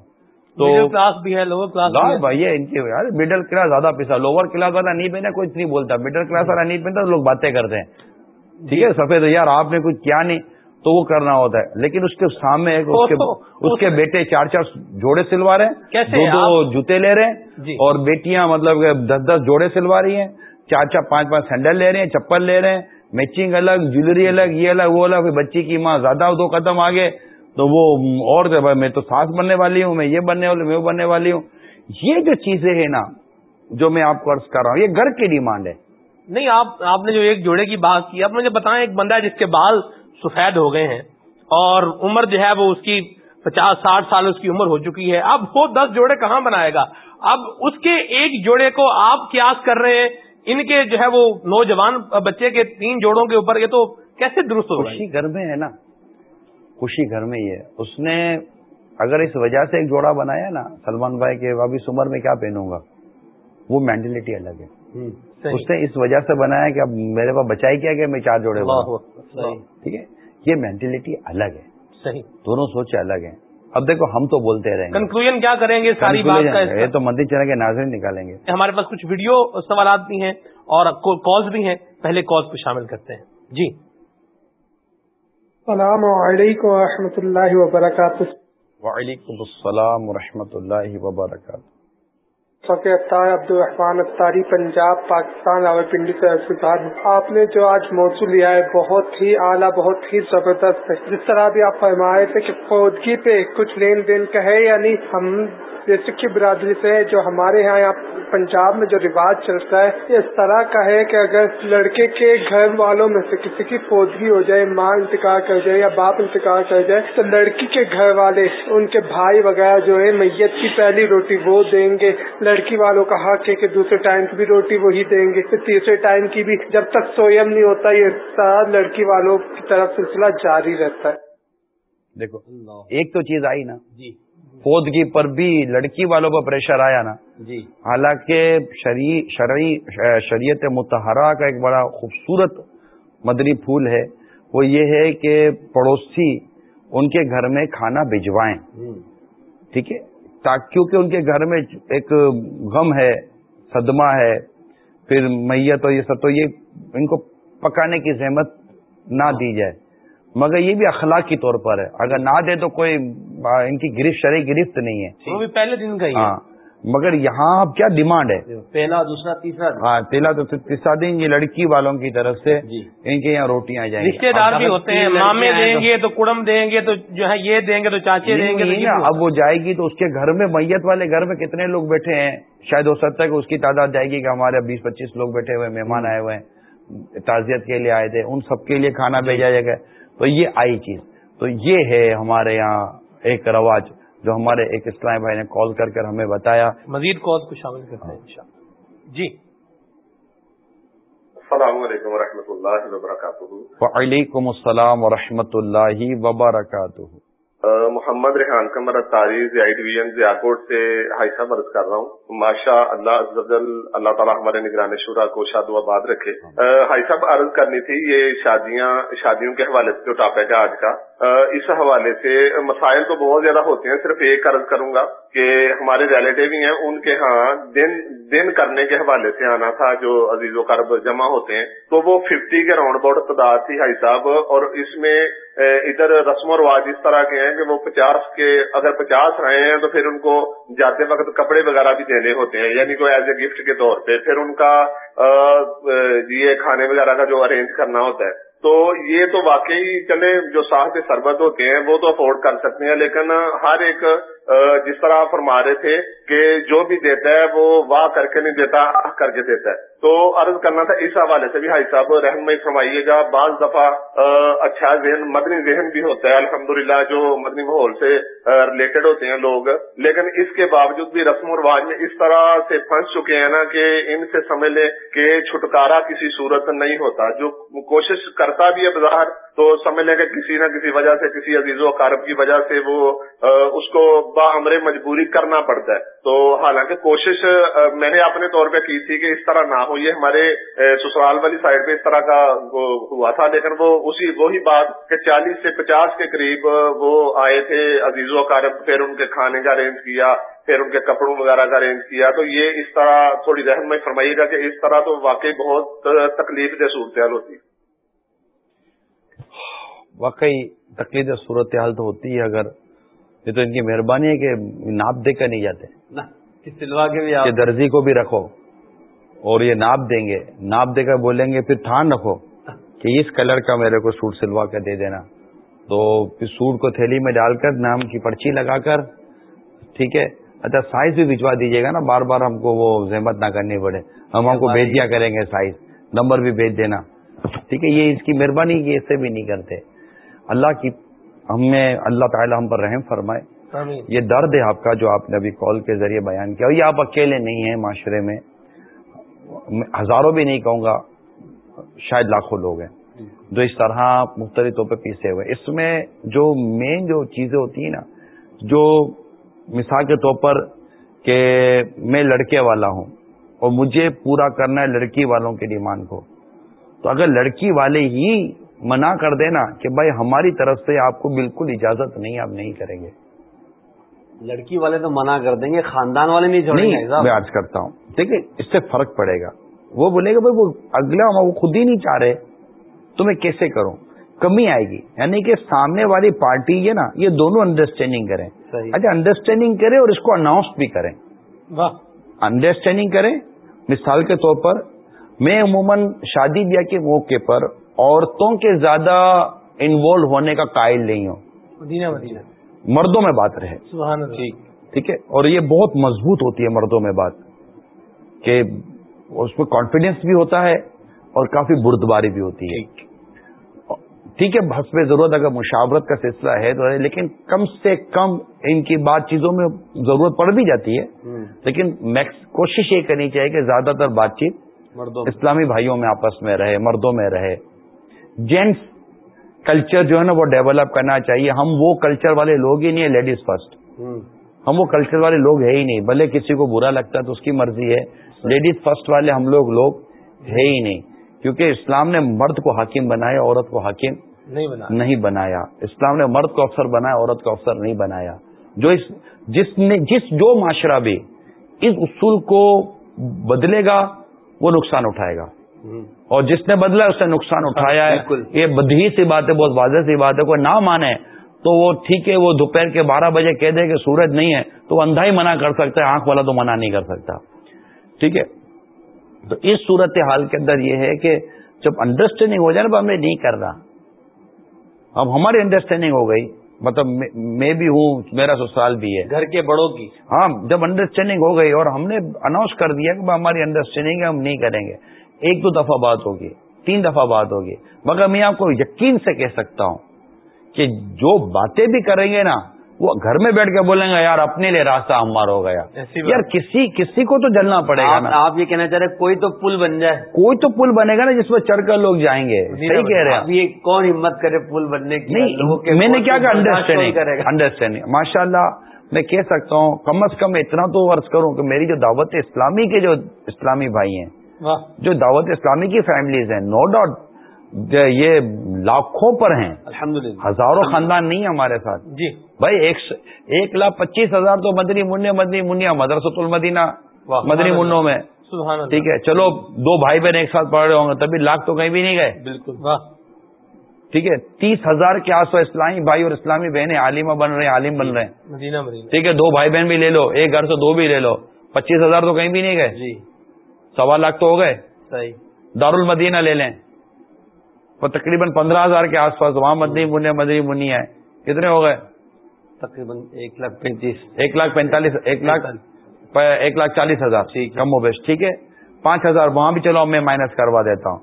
[SPEAKER 3] تو
[SPEAKER 1] کلاس بھی ہے لوور کلاس
[SPEAKER 3] بھائی یہ ان کی یار مڈل کلاس زیادہ پیسہ لوور کلاس والا نہیں پہنا کوئی نہیں بولتا۔ مڈل کلاس والا نہیں پہنتا لوگ باتیں کرتے ہیں۔ ٹھیک ہے سفید یار آپ نے کچھ کیا نہیں۔ تو وہ کرنا ہوتا ہے۔ لیکن اس کے سامنے ایک اس کے
[SPEAKER 1] تو-
[SPEAKER 3] اس کے بیٹے چار چار جوڑے سلوا رہے ہیں۔
[SPEAKER 1] کیسے
[SPEAKER 3] دو دو جوتے لے رہے ہیں
[SPEAKER 1] جی۔
[SPEAKER 3] اور بیٹیاں مطلب دس دس جوڑے سلوا رہی ہیں۔ چار چار پانچ پانچ سینڈل لے رہے ہیں چپل لے رہے ہیں میچنگ الگ جویلری الگ یہ الگ وہ الگ بچی کی ماں زیادہ دو قدم آگے۔ تو وہ اور میں تو سانس بننے والی ہوں میں یہ بننے والی میں وہ بننے والی ہوں۔ یہ جو چیزیں ہیں نا جو میں آپ کو عرض کر رہا ہوں یہ گھر کی ڈیمانڈ ہے۔
[SPEAKER 1] نہیں آپ آپ نے جو ایک جوڑے کی بات کی آپ مجھے بتائیں ایک بندہ ہے جس کے بال سفید ہو گئے ہیں اور عمر جو ہے وہ اس کی پچاس ساٹھ سال اس کی عمر ہو چکی ہے۔ اب وہ دس جوڑے کہاں بنائے گا؟ اب اس کے ایک جوڑے کو آپ قیاس کر رہے ہیں۔ ان کے جو ہے وہ نوجوان بچے کے تین جوڑوں کے اوپر یہ تو کیسے درست ہوگا
[SPEAKER 3] خوشی گھر میں ہے نا۔ خوشی گھر میں ہی ہے۔ اس نے اگر اس وجہ سے ایک جوڑا بنایا نا سلمان بھائی کے اب اس عمر میں کیا پہنوں گا؟ وہ مینٹلٹی الگ ہے۔ اس نے اس وجہ سے بنایا کہ اب میرے پاس بچائی کیا کہ میں چار جوڑے ٹھیک ہے؟ یہ مینٹلٹی الگ ہے۔
[SPEAKER 1] صحیح.
[SPEAKER 3] دونوں سوچیں الگ ہیں۔ اب دیکھو ہم تو بولتے رہیں گے۔
[SPEAKER 1] کنکلوژن کیا کریں گے؟ ساری بات کا
[SPEAKER 3] یہ؟ تو مندر چلے کے ناظرین نکالیں گے۔
[SPEAKER 1] ہمارے پاس کچھ ویڈیو سوالات بھی ہیں اور کالز بھی ہیں۔ پہلے کالز کو شامل کرتے ہیں۔ جی۔
[SPEAKER 4] السلام علیکم ورحمۃ اللہ وبرکاتہ۔
[SPEAKER 3] وعلیکم السلام ورحمۃ اللہ وبرکاتہ۔
[SPEAKER 4] فقی اطار عبد الرحمان اختاری پنجاب، پاکستان راول پنڈی سے ارسال آپ نے جو آج موضوع لیا ہے، بہت ہی اعلیٰ، بہت ہی زبردست ہے۔ جس طرح بھی آپ فرمائے تھے کہ فوجگی پہ کچھ لین دین کا ہے یعنی ہم جیسے کی برادری سے جو ہمارے یہاں یہاں پنجاب میں جو رواج چلتا ہے، اس طرح کا ہے کہ اگر لڑکے کے گھر والوں میں سے کسی کی فوجگی ہو جائے، ماں انتقال کر جائے یا باپ انتقال کر جائے، تو لڑکی کے گھر والے، ان کے بھائی وغیرہ جو ہے میت کی پہلی روٹی وہ دیں گے۔ لڑکی والوں کا حق ہے کہ دوسرے ٹائم کی بھی روٹی وہی دیں گے پھر تیسرے ٹائم کی بھی جب تک سویم نہیں ہوتا یہ سارا لڑکی والوں کی طرف سلسلہ جاری رہتا ہے۔
[SPEAKER 3] دیکھو ایک تو چیز آئی نا۔
[SPEAKER 1] جی۔
[SPEAKER 3] فوجگی پر بھی لڑکی والوں پر پریشر آیا نا۔
[SPEAKER 1] جی۔
[SPEAKER 3] حالانکہ شرعی شرعی شریعت متحرہ کا ایک بڑا خوبصورت مدنی پھول ہے۔ وہ یہ ہے کہ پڑوسی ان کے گھر میں کھانا بھجوائیں۔ ٹھیک ہے؟ کیونکہ ان کے گھر میں ایک غم ہے صدمہ ہے پھر میت اور یہ سب تو یہ ان کو پکانے کی زحمت نہ دی جائے۔ مگر یہ بھی اخلاق طور پر ہے۔ اگر نہ دے تو کوئی ان کی گرفت شرعی گرفت نہیں ہے۔
[SPEAKER 1] وہ بھی پہلے دن کا ہی ہے۔
[SPEAKER 3] ہاں۔ مگر یہاں اب کیا ڈیمانڈ ہے؟
[SPEAKER 2] پہلا دوسرا تیسرا
[SPEAKER 3] ہاں تیلا تو تیسرا دن یہ لڑکی والوں کی طرف سے
[SPEAKER 2] جی۔
[SPEAKER 3] ان کے یہاں روٹیاں جائیں
[SPEAKER 1] رشتے دار بھی ہوتے ہیں مامے دیں گے تو کڑم دیں گے تو جو ہے یہ دیں گے تو چاچے دیں گے
[SPEAKER 3] اب وہ جائے گی تو اس کے گھر میں میت والے گھر میں کتنے لوگ بیٹھے ہیں؟ شاید ہو سکتا ہے کہ اس کی تعداد جائے گی کہ ہمارے بیس پچیس لوگ بیٹھے ہوئے مہمان آئے ہوئے ہیں تعزیت کے لیے آئے تھے ان سب کے لیے کھانا بھیجا جائے گا۔ تو یہ آئی چیز۔ تو یہ ہے ہمارے یہاں ایک رواج۔ جو ہمارے ایک اسلام بھائی نے کال کر کر ہمیں بتایا۔
[SPEAKER 1] مزید کالز کو شامل کرتے ہیں انشاءاللہ۔ جی۔
[SPEAKER 5] السلام علیکم ورحمۃ اللہ وبرکاتہ۔
[SPEAKER 3] وعلیکم السلام ورحمۃ اللہ وبرکاتہ۔
[SPEAKER 5] محمد ریحان قمر ڈویژن ضیاکوٹ سے ہائی صاحب عرض کر رہا ہوں۔ ماشاء اللہ عز و جل اللہ تعالیٰ ہمارے نگران شورا کو شاد و آباد رکھے۔ ہائی صاحب، عرض کرنی تھی، یہ شادیاں، شادیوں کے حوالے سے جو ٹاپک ہے آج کا اس حوالے سے مسائل تو بہت زیادہ ہوتے ہیں، صرف ایک عرض کروں گا کہ ہمارے ریلیٹیو ہی ہیں، ان کے ہاں دن دن کرنے کے حوالے سے آنا تھا، جو عزیز و کرب جمع ہوتے ہیں۔ تو وہ ففٹی کے راؤنڈ باؤنڈ تعداد تھی ہائی صاحب، اور اس میں ادھر رسم و رواج اس طرح کے ہیں کہ وہ پچاس کے، اگر پچاس رہے ہیں تو پھر ان کو جاتے وقت کپڑے وغیرہ بھی دینے ہوتے ہیں یعنی کوئی ایز اے گفٹ کے طور پہ، پھر ان کا یہ کھانے وغیرہ کا جو ارینج کرنا ہوتا ہے۔ تو یہ تو واقعی چلے، جو صاحب سربت ہوتے ہیں، وہ تو افورڈ کر سکتے ہیں، لیکن ہر ایک جس طرح فرما رہے تھے کہ جو بھی دیتا ہے، وہ واہ کر کے نہیں دیتا، آہ کر کے دیتا ہے۔ تو عرض کرنا تھا اس حوالے سے بھی بھائی صاحب رہنمائی فرمائیے گا، بعض دفعہ اچھا ذہن، مدنی ذہن بھی ہوتا ہے۔ الحمدللہ، جو مدنی ماحول سے ریلیٹڈ ہوتے ہیں لوگ۔ لیکن اس کے باوجود بھی رسم و رواج میں اس طرح سے پھنس چکے ہیں نا کہ ان سے سمجھ لیں کہ چھٹکارا کسی صورت نہیں ہوتا۔ جو کوشش کرتا بھی ہے بظاہر، تو سمجھ لیں کہ کسی نہ کسی وجہ سے، کسی عزیز و اقارب کی وجہ سے وہ اس کو باہمر مجبوری کرنا پڑتا ہے۔ تو حالانکہ کوشش میں نے اپنے طور پہ کی تھی کہ اس طرح نہ ہو، یہ ہمارے سسرال والی سائڈ پہ اس طرح کا ہوا تھا، لیکن وہ اسی، وہی بات کہ چالیس سے پچاس کے قریب وہ آئے تھے عزیز و اقارب پھر ان کے کھانے کا ارینج کیا، پھر ان کے کپڑوں وغیرہ کا ارینج کیا، تو یہ اس طرح تھوڑی رہنمائی فرمائیے گا کہ اس طرح تو واقعی بہت تکلیف دہ صورتحال ہوتی۔ ہے
[SPEAKER 3] واقعی تقلید صورت حال تو ہوتی ہے، اگر یہ تو ان کی مہربانی ہے کہ ناپ دے کر نہیں جاتے۔
[SPEAKER 2] سلوا کے
[SPEAKER 3] درزی کو بھی رکھو اور یہ ناپ دیں گے۔ ناپ دے کر بولیں گے پھر تھان رکھو کہ اس کلر کا میرے کو سوٹ سلوا کر دے دینا۔ تو پھر سوٹ کو تھیلی میں ڈال کر نام کی پرچی لگا کر ٹھیک ہے؟ اچھا سائز بھی بھجوا دیجیے گا نا۔ بار بار ہم کو وہ زحمت نہ کرنی پڑے۔ ہم ہم کو بھیج دیا کریں گے سائز۔ نمبر بھی بھیج دینا۔ ٹھیک ہے یہ اس کی مہربانی یہ ایسے بھی نہیں کرتے۔ اللہ کی ہمیں اللہ تعالی ہم پر رحم فرمائے۔ یہ درد ہے آپ کا جو آپ نے ابھی کال کے ذریعے بیان کیا۔ یہ آپ اکیلے نہیں ہیں معاشرے میں۔ ہزاروں بھی نہیں کہوں گا شاید لاکھوں لوگ ہیں جو اس طرح مختلف طور پہ پیسے ہوئے۔ اس میں جو مین جو چیزیں ہوتی ہیں نا جو مثال کے طور پر کہ میں لڑکے والا ہوں اور مجھے پورا کرنا ہے لڑکی والوں کے ڈیمانڈ کو۔ تو اگر لڑکی والے ہی منع کر دینا کہ بھائی ہماری طرف سے آپ کو بالکل اجازت نہیں آپ نہیں کریں گے۔
[SPEAKER 2] لڑکی والے تو منع کر دیں گے خاندان والے نہیں چھوڑیں
[SPEAKER 3] میں آج کرتا ہوں۔ دیکھیں اس سے فرق پڑے گا۔ وہ بولے گا بھائی وہ اگلا وہ خود ہی نہیں چاہ رہے تو میں کیسے کروں؟ کمی آئے گی۔ یعنی کہ سامنے والی پارٹی ہے نا یہ دونوں انڈرسٹینڈنگ کریں۔ اچھا انڈرسٹینڈنگ کریں اور اس کو اناؤنس بھی کریں۔ انڈرسٹینڈنگ کریں۔ مثال کے طور پر میں عموماً شادی بیاہ کے موقع پر عورتوں کے زیادہ انوالو ہونے کا قائل نہیں ہوں۔
[SPEAKER 1] مدینہ مدینہ۔
[SPEAKER 3] مردوں میں بات رہے۔
[SPEAKER 1] سبحان
[SPEAKER 3] ٹھیک ہے؟ اور یہ بہت مضبوط ہوتی ہے مردوں میں بات کہ اس میں کانفیڈینس بھی ہوتا ہے اور کافی بردباری بھی ہوتی ہے۔ ٹھیک۔ ہے حسب ضرورت اگر مشاورت کا سلسلہ ہے تو لیکن کم سے کم ان کی بات چیزوں میں ضرورت پڑ بھی جاتی ہے۔ لیکن کوشش یہ کرنی چاہیے کہ زیادہ تر بات چیت اسلامی بھائیوں میں آپس میں رہے مردوں میں رہے۔ جینٹس کلچر جو ہے نا وہ ڈیولپ کرنا چاہیے۔ ہم وہ کلچر والے لوگ ہی نہیں ہیں لیڈیز فرسٹ ہم وہ کلچر والے لوگ ہے ہی نہیں بھلے کسی کو برا لگتا ہے تو اس کی مرضی ہے۔ لیڈیز فرسٹ والے ہم لوگ لوگ ہے ہی نہیں۔ کیونکہ اسلام نے مرد کو حاکم بنایا عورت کو حاکم نہیں بنایا۔ اسلام نے مرد کو افسر بنایا عورت کو افسر نہیں بنایا۔ جو اس جس نے جس جو معاشرہ بھی اس اصول کو بدلے گا وہ نقصان اٹھائے گا۔ اور جس نے بدلا اس نے نقصان اٹھایا ہے. یہ بدھی سی بات ہے بہت واضح سی بات ہے کوئی نہ مانے تو وہ ٹھیک ہے وہ دوپہر کے بارہ بجے کہہ دے کہ سورج نہیں ہے تو اندھا ہی منع کر سکتا ہے آنکھ والا تو منع نہیں کر سکتا۔ ٹھیک ہے؟ تو اس صورت حال کے اندر یہ ہے کہ جب انڈرسٹینڈنگ ہو جائے نا ہمیں نہیں کر رہا۔ اب ہماری انڈرسٹینڈنگ ہو گئی۔ مطلب میں بھی ہوں میرا سسرال بھی ہے۔
[SPEAKER 2] گھر کے بڑوں کی۔
[SPEAKER 3] ہاں جب انڈرسٹینڈنگ ہو گئی اور ہم نے اناؤنس کر دیا کہ ہماری انڈرسٹینڈنگ ہے ہم نہیں کریں گے۔ ایک دو دفعہ بات ہوگی تین دفعہ بات ہوگی مگر میں آپ کو یقین سے کہہ سکتا ہوں کہ جو باتیں بھی کریں گے نا وہ گھر میں بیٹھ کے بولیں گے یار اپنے لیے راستہ ہمار ہو گیا۔ یار کسی کسی کو تو جلنا پڑے گا
[SPEAKER 2] آپ یہ کہنا چاہ رہے کوئی تو پل بن جائے۔
[SPEAKER 3] کوئی تو پل بنے گا نا جس میں چڑھ کر لوگ جائیں گے۔ صحیح کہہ رہے ہیں۔
[SPEAKER 2] یہ کون ہمت کرے پل بننے کی؟
[SPEAKER 3] نہیں میں نے کیا کہا؟ انڈرسٹینڈنگ انڈرسٹینڈنگ ماشاء اللہ میں کہہ سکتا ہوں کم از کم اتنا تو عرض کروں کہ میری جو دعوت اسلامی کے جو اسلامی بھائی ہیں جو دعوت اسلامی کی فیملیز ہیں. نو ڈاؤٹ یہ لاکھوں پر ہیں. ہزاروں خاندان نہیں ہمارے ساتھ.
[SPEAKER 1] جی.
[SPEAKER 3] بھائی ایک لاکھ پچیس ہزار تو مدنی منیا مدنی منیا مدرسۃ المدینہ مدنی منوں میں. ٹھیک ہے. چلو دو بھائی بہن ایک ساتھ پڑھ رہے ہوں گے تبھی لاکھ تو کہیں بھی نہیں گئے.
[SPEAKER 1] بالکل.
[SPEAKER 3] ٹھیک ہے. تیس ہزار کے آس پاس اسلامی بھائی اور اسلامی بہنیں عالمہ بن رہے ہیں عالم بن رہے ہیں. ٹھیک ہے. دو بھائی بہن بھی لے لو ایک گھر سے دو بھی لے لو. پچیس ہزار تو کہیں بھی نہیں گئے.
[SPEAKER 2] جی.
[SPEAKER 3] سوا لاکھ تو ہو گئے۔
[SPEAKER 2] صحیح۔
[SPEAKER 3] دارالمدینہ لے لیں۔ وہ تقریباً پندرہ ہزار کے آس پاس وہاں مدنی منیا مدنی منی ہے۔ کتنے ہو گئے؟
[SPEAKER 2] تقریباً ایک لاکھ پینتیس۔
[SPEAKER 3] ایک لاکھ پینتالیس ایک لاکھ ایک لاکھ چالیس ہزار۔ کم و بیش ٹھیک ہے۔ پانچ ہزار وہاں بھی چلو میں مائنس کروا دیتا ہوں۔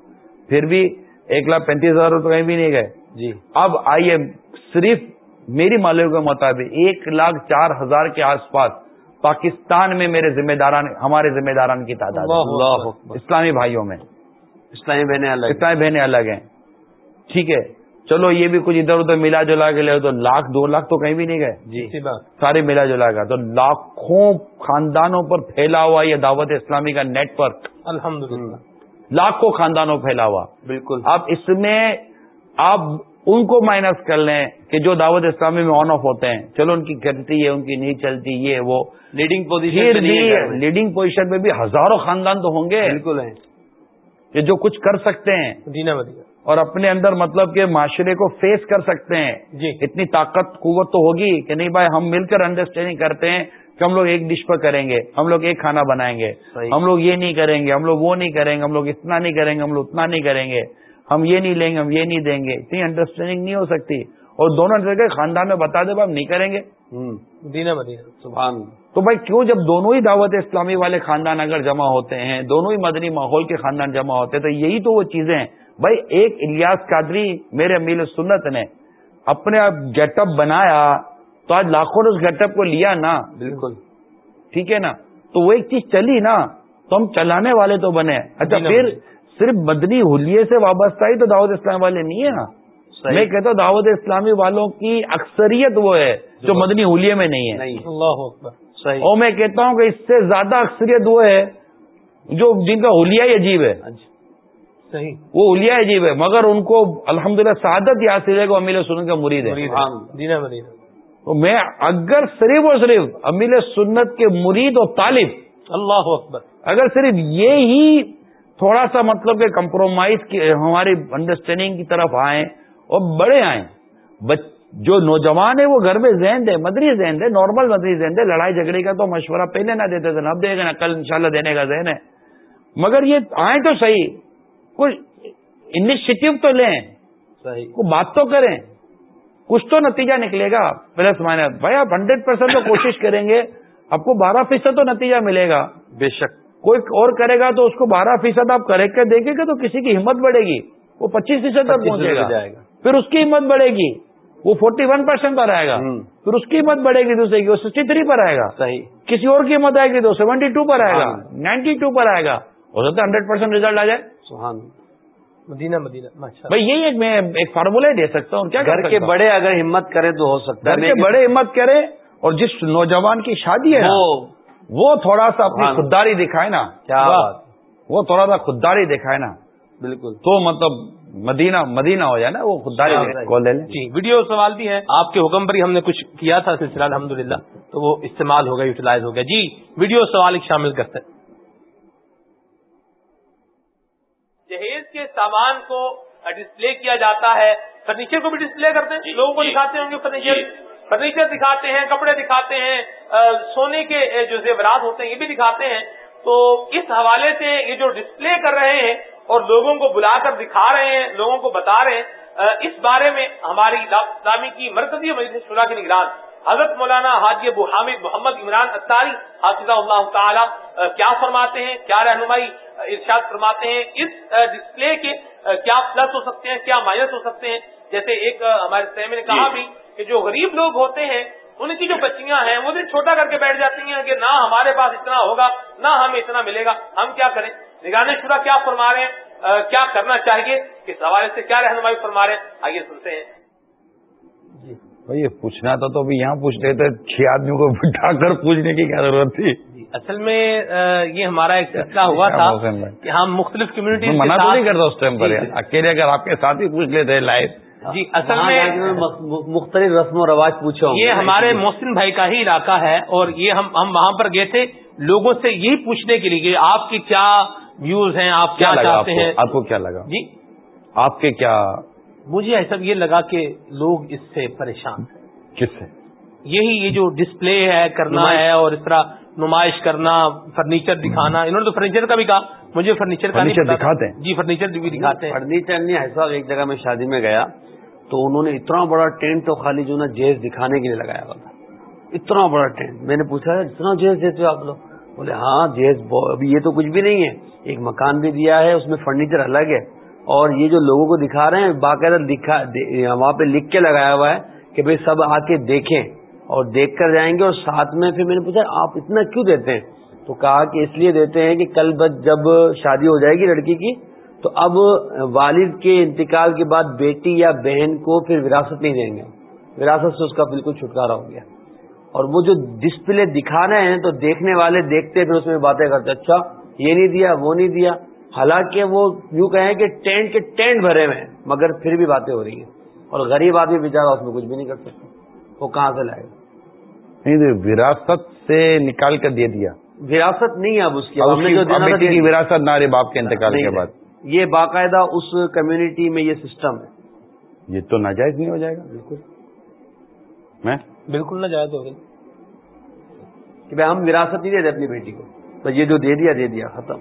[SPEAKER 3] پھر بھی ایک لاکھ پینتیس ہزار تو کہیں بھی نہیں گئے۔
[SPEAKER 2] جی۔
[SPEAKER 3] اب آئیے صرف میری معلوم کے مطابق ایک لاکھ چار ہزار کے آس پاس پاکستان میں میرے ذمہ داران ہمارے ذمہ داران کی تعداد اسلامی بھائیوں میں۔
[SPEAKER 2] اسلامی بہنیں الگ
[SPEAKER 3] اسلامی بہنیں الگ ہیں۔ ٹھیک ہے۔ چلو یہ بھی کچھ ادھر ادھر ملا جلا کے لے تو لاکھ دو لاکھ تو کہیں بھی نہیں گئے۔
[SPEAKER 1] جی۔
[SPEAKER 3] سارے ملا جلا کر تو لاکھوں خاندانوں پر پھیلا ہوا یہ دعوت اسلامی کا نیٹ ورک۔
[SPEAKER 1] الحمد
[SPEAKER 3] لاکھوں خاندانوں پھیلا ہوا۔
[SPEAKER 2] بالکل۔
[SPEAKER 3] اب اس میں آپ ان کو مائنس کر لیں کہ جو دعوت اسلامی میں آن آف ہوتے ہیں۔ چلو ان کی چلتی ہے ان کی نہیں چلتی یہ وہ۔
[SPEAKER 2] لیڈنگ پوزیشن
[SPEAKER 3] لیڈنگ پوزیشن میں۔ بھی ہزاروں خاندان تو ہوں گے۔
[SPEAKER 2] بالکل ہیں۔
[SPEAKER 3] کہ جو کچھ کر سکتے ہیں۔ اور اپنے اندر مطلب کہ معاشرے کو فیس کر سکتے ہیں۔
[SPEAKER 1] جی۔
[SPEAKER 3] اتنی طاقت قوت تو ہوگی کہ نہیں بھائی ہم مل کر انڈرسٹینڈنگ کرتے ہیں کہ ہم لوگ ایک ڈش پر کریں گے ہم لوگ ایک کھانا بنائیں گے۔ ہم لوگ یہ نہیں کریں گے ہم لوگ وہ نہیں کریں گے ہم لوگ اتنا نہیں کریں گے ہم لوگ اتنا نہیں کریں گے۔ ہم یہ نہیں لیں گے ہم یہ نہیں دیں گے۔ اتنی انڈرسٹینڈنگ نہیں ہو سکتی۔ اور دونوں کے خاندان میں بتا دے ہم نہیں کریں گے۔
[SPEAKER 1] مدینہ مدینہ
[SPEAKER 2] سبحان۔
[SPEAKER 3] تو بھائی کیوں جب دونوں ہی دعوت اسلامی والے خاندان اگر جمع ہوتے ہیں دونوں ہی مدنی ماحول کے خاندان جمع ہوتے ہیں تو یہی تو وہ چیزیں ہیں۔ بھائی ایک الیاس قادری میرے امیل سنت نے اپنے گیٹ اپ بنایا تو آج لاکھوں نے اس گیٹ اپ کو لیا نا۔
[SPEAKER 2] بالکل۔
[SPEAKER 3] ٹھیک ہے نا؟ تو وہ ایک چیز چلی نا تو ہم چلانے والے تو بنے۔ اچھا پھر۔ صرف مدنی حلیے سے وابستہ ہی تو دعوت اسلامی والے نہیں ہے نا۔
[SPEAKER 2] صحیح۔
[SPEAKER 3] میں کہتا ہوں دعوت اسلامی والوں کی اکثریت وہ ہے جو مدنی حلیے میں نہیں ہے
[SPEAKER 2] نہیں۔
[SPEAKER 1] اللہ اکبر۔
[SPEAKER 2] صحیح۔
[SPEAKER 3] اور میں کہتا ہوں کہ اس سے زیادہ اکثریت وہ ہے جو جن کا حلیہ ہی عجیب ہے۔
[SPEAKER 2] اچھا
[SPEAKER 1] صحیح۔
[SPEAKER 3] وہ حلیہ عجیب ہے مگر ان کو الحمدللہ سعادت حاصل ہے کہ امیل سنت کا مرید ہے۔
[SPEAKER 1] مدینہ
[SPEAKER 3] تو میں اگر صرف اور صرف امیل سنت کے مرید اور طالب
[SPEAKER 1] اللہ اکبر۔
[SPEAKER 3] اگر صرف یہ ہی تھوڑا سا مطلب کہ کمپرومائز کی ہماری انڈرسٹینڈنگ کی طرف آئیں اور بڑے آئیں۔ بچ جو نوجوان ہے وہ گھر میں ذہن دے مدری ذہن دے نارمل مدری ذہن دے لڑائی جھگڑے کا تو مشورہ پہلے نہ دیتے تھے اب دے گا نا کل انشاءاللہ دینے کا ذہن ہے۔ مگر یہ آئیں تو صحیح۔ کچھ انیشیٹو تو لیں۔
[SPEAKER 2] صحیح۔
[SPEAKER 3] کو بات تو کریں۔ کچھ تو نتیجہ نکلے گا۔ پلس مائنس بھائی آپ ہنڈریڈ پرسینٹ تو کوشش کریں گے۔ آپ کو بارہ فیصد تو نتیجہ ملے گا۔
[SPEAKER 2] بے شک۔
[SPEAKER 3] کوئی اور کرے گا تو اس کو بارہ فیصد آپ کریکٹ کر دیکھیں گے تو کسی کی ہمت بڑھے گی۔ وہ پچیس فیصد تک پہنچے گا۔
[SPEAKER 2] گا۔
[SPEAKER 3] پھر اس کی ہمت بڑھے گی۔ وہ فورٹی ون پرسینٹ پر آئے گا۔ پھر اس کی ہمت بڑھے گی دوسرے کی۔ وہ سکسٹی تھری پر آئے گا۔
[SPEAKER 2] صحیح۔
[SPEAKER 3] کسی اور کی ہمت آئے گی تو سیونٹی ٹو پر آئے گا۔
[SPEAKER 2] ہاں۔
[SPEAKER 3] نائنٹی ٹو پر آئے گا۔ ہو سکتا ہے ہنڈریڈ پرسینٹ ریزلٹ آ جائے۔
[SPEAKER 2] سبحان
[SPEAKER 1] مدینہ مدینہ۔
[SPEAKER 3] بھائی یہی ایک میں ایک فارمولا دے سکتا ہوں۔ کیا
[SPEAKER 2] گھر کے؟ بڑے اگر ہمت کریں تو ہو سکتا ہے۔
[SPEAKER 3] کے بڑے ہمت کرے اور جس نوجوان کی شادی ہے
[SPEAKER 2] وہ
[SPEAKER 3] تھوڑا سا اپنی خودداری دکھائے نا۔
[SPEAKER 2] کیا بات۔
[SPEAKER 3] وہ تھوڑا سا خودداری دکھائے نا۔
[SPEAKER 2] بالکل۔
[SPEAKER 3] تو مطلب مدینہ مدینہ ہو جائے نا وہ خودداری
[SPEAKER 2] ہاں،
[SPEAKER 3] لے۔ لیں
[SPEAKER 1] جی ویڈیو سوال بھی ہے۔ آپ کے حکم پر ہی ہم نے کچھ کیا تھا سلسلہ الحمدللہ۔ تو وہ استعمال ہو گیا یوٹیلائز ہو گیا۔ جی ویڈیو سوال ایک شامل کرتے ہیں۔ جہیز کے سامان کو ڈسپلے کیا جاتا ہے۔ فرنیچر کو بھی ڈسپلے کرتے ہیں؟ لوگوں کو دکھاتے ہوں گے فرنیچر؟ فرنیچر دکھاتے ہیں کپڑے دکھاتے ہیں سونے کے جو زیورات ہوتے ہیں یہ بھی دکھاتے ہیں۔ تو اس حوالے سے یہ جو ڈسپلے کر رہے ہیں اور لوگوں کو بلا کر دکھا رہے ہیں لوگوں کو بتا رہے ہیں اس بارے میں ہماری اسلامی کی مرکزی مجلس شورا کے نگران حضرت مولانا حاجی ابو حامد محمد عمران اتاری حافظ اللہ تعالی کیا فرماتے ہیں کیا رہنمائی ارشاد فرماتے ہیں اس ڈسپلے کے کیا پلس ہو سکتے ہیں کیا مائنس ہو سکتے ہیں۔ جیسے ایک ہمارے سہمی نے کہا بھی کہ جو غریب لوگ ہوتے ہیں ان کی جو بچیاں ہیں وہ بھی چھوٹا کر کے بیٹھ جاتی ہیں کہ نہ ہمارے پاس اتنا ہوگا نہ ہمیں اتنا ملے گا ہم کیا کریں؟ نگران شورا کیا فرما رہے ہیں؟ کیا کرنا چاہیے؟ اس حوالے سے کیا رہنمائی فرما رہے ہیں؟ آئیے سنتے ہیں۔
[SPEAKER 3] بھائی یہ پوچھنا تھا تو ابھی یہاں پوچھ رہے تھے چھ آدمیوں کو بٹھا کر پوچھنے کی کیا ضرورت تھی؟
[SPEAKER 1] اصل میں یہ ہمارا ایک سلسلہ ہوا تھا؟ کہ ہم مختلف کمیونٹی
[SPEAKER 3] میں منع تو نہیں کرتا اس ٹائم پر یار اکیلے اگر آپ کے ساتھ ہی پوچھ لیتے لائف
[SPEAKER 1] جی اصل
[SPEAKER 2] جا کے
[SPEAKER 1] میں
[SPEAKER 2] میں مخ- مختلف رسم و رواج پوچھا
[SPEAKER 1] یہ ہمارے محسن بھائی کا ہی علاقہ ہے اور یہ ہم ہم وہاں پر گئے تھے لوگوں سے یہی پوچھنے کے لیے آپ کی کیا ویوز ہیں آپ
[SPEAKER 3] کیا
[SPEAKER 1] چاہتے ہیں؟
[SPEAKER 3] آپ کو کیا لگا؟
[SPEAKER 1] جی۔
[SPEAKER 3] آپ کے کیا؟
[SPEAKER 1] مجھے ایسا یہ لگا کہ لوگ اس سے پریشان ہیں۔
[SPEAKER 3] کس سے؟
[SPEAKER 1] یہی یہ جو ڈسپلے ہے کرنا۔ ہے اور اس طرح نمائش کرنا فرنیچر دکھانا انہوں نے تو فرنیچر کا بھی کہا مجھے فرنیچر کا نہیں
[SPEAKER 3] فرنیچر۔ دکھاتے ہیں؟
[SPEAKER 1] جی فرنیچر بھی دکھاتے ہیں۔
[SPEAKER 2] فرنیچر نہیں ایسا ایک جگہ میں شادی میں گیا تو انہوں نے اتنا بڑا ٹینٹ تو خالی جو نا جیز دکھانے کے لیے لگایا ہوا تھا۔ اتنا بڑا ٹینٹ۔ میں نے پوچھا اتنا جیز دیتے ہو آپ لوگ؟ بولے ہاں جیز ابھی یہ تو کچھ بھی نہیں ہے۔ ایک مکان بھی دیا ہے اس میں فرنیچر الگ ہے۔ اور یہ جو لوگوں کو دکھا رہے ہیں باقاعدہ دکھا وہاں پہ لکھ کے لگایا ہوا ہے کہ بھئی سب آ کے دیکھیں۔ اور دیکھ کر جائیں گے اور ساتھ میں پھر میں نے پوچھا آپ اتنا کیوں دیتے ہیں؟ تو کہا کہ اس لیے دیتے ہیں کہ کل بس جب شادی ہو جائے گی لڑکی کی، تو اب والد کے انتقال کے بعد بیٹی یا بہن کو پھر وراثت نہیں دیں گے۔ وراثت سے اس کا بالکل چھٹکارا ہو گیا۔ اور وہ جو ڈسپلے دکھا رہے ہیں، تو دیکھنے والے دیکھتے پھر اس میں باتیں کرتے اچھا یہ نہیں دیا، وہ نہیں دیا۔ حالانکہ وہ یوں کہیں کہ ٹینٹ کے ٹینٹ بھرے ہوئے ہیں، مگر پھر بھی باتیں ہو رہی ہیں۔ اور غریب آدمی بیچارہ اس میں کچھ بھی نہیں کر سکتا۔ وہ کہاں سے لائے؟ گا
[SPEAKER 3] وراثت سے نکال کر دے دیا۔
[SPEAKER 2] وراثت نہیں ہے اب اس کی۔ اب
[SPEAKER 3] بیٹی
[SPEAKER 2] دے۔
[SPEAKER 3] وراثت نہ رہے باپ کے انتقال
[SPEAKER 2] نہیں
[SPEAKER 3] کے۔ بعد۔
[SPEAKER 2] یہ باقاعدہ اس کمیونٹی میں یہ سسٹم ہے۔
[SPEAKER 3] یہ تو ناجائز نہیں ہو جائے گا۔ بالکل۔ میں؟
[SPEAKER 1] بالکل نہ جائے تو
[SPEAKER 2] کہ بھائی ہم وراثت نہیں دیتے اپنی بیٹی کو۔ بس یہ جو دے دیا دے دیا ختم۔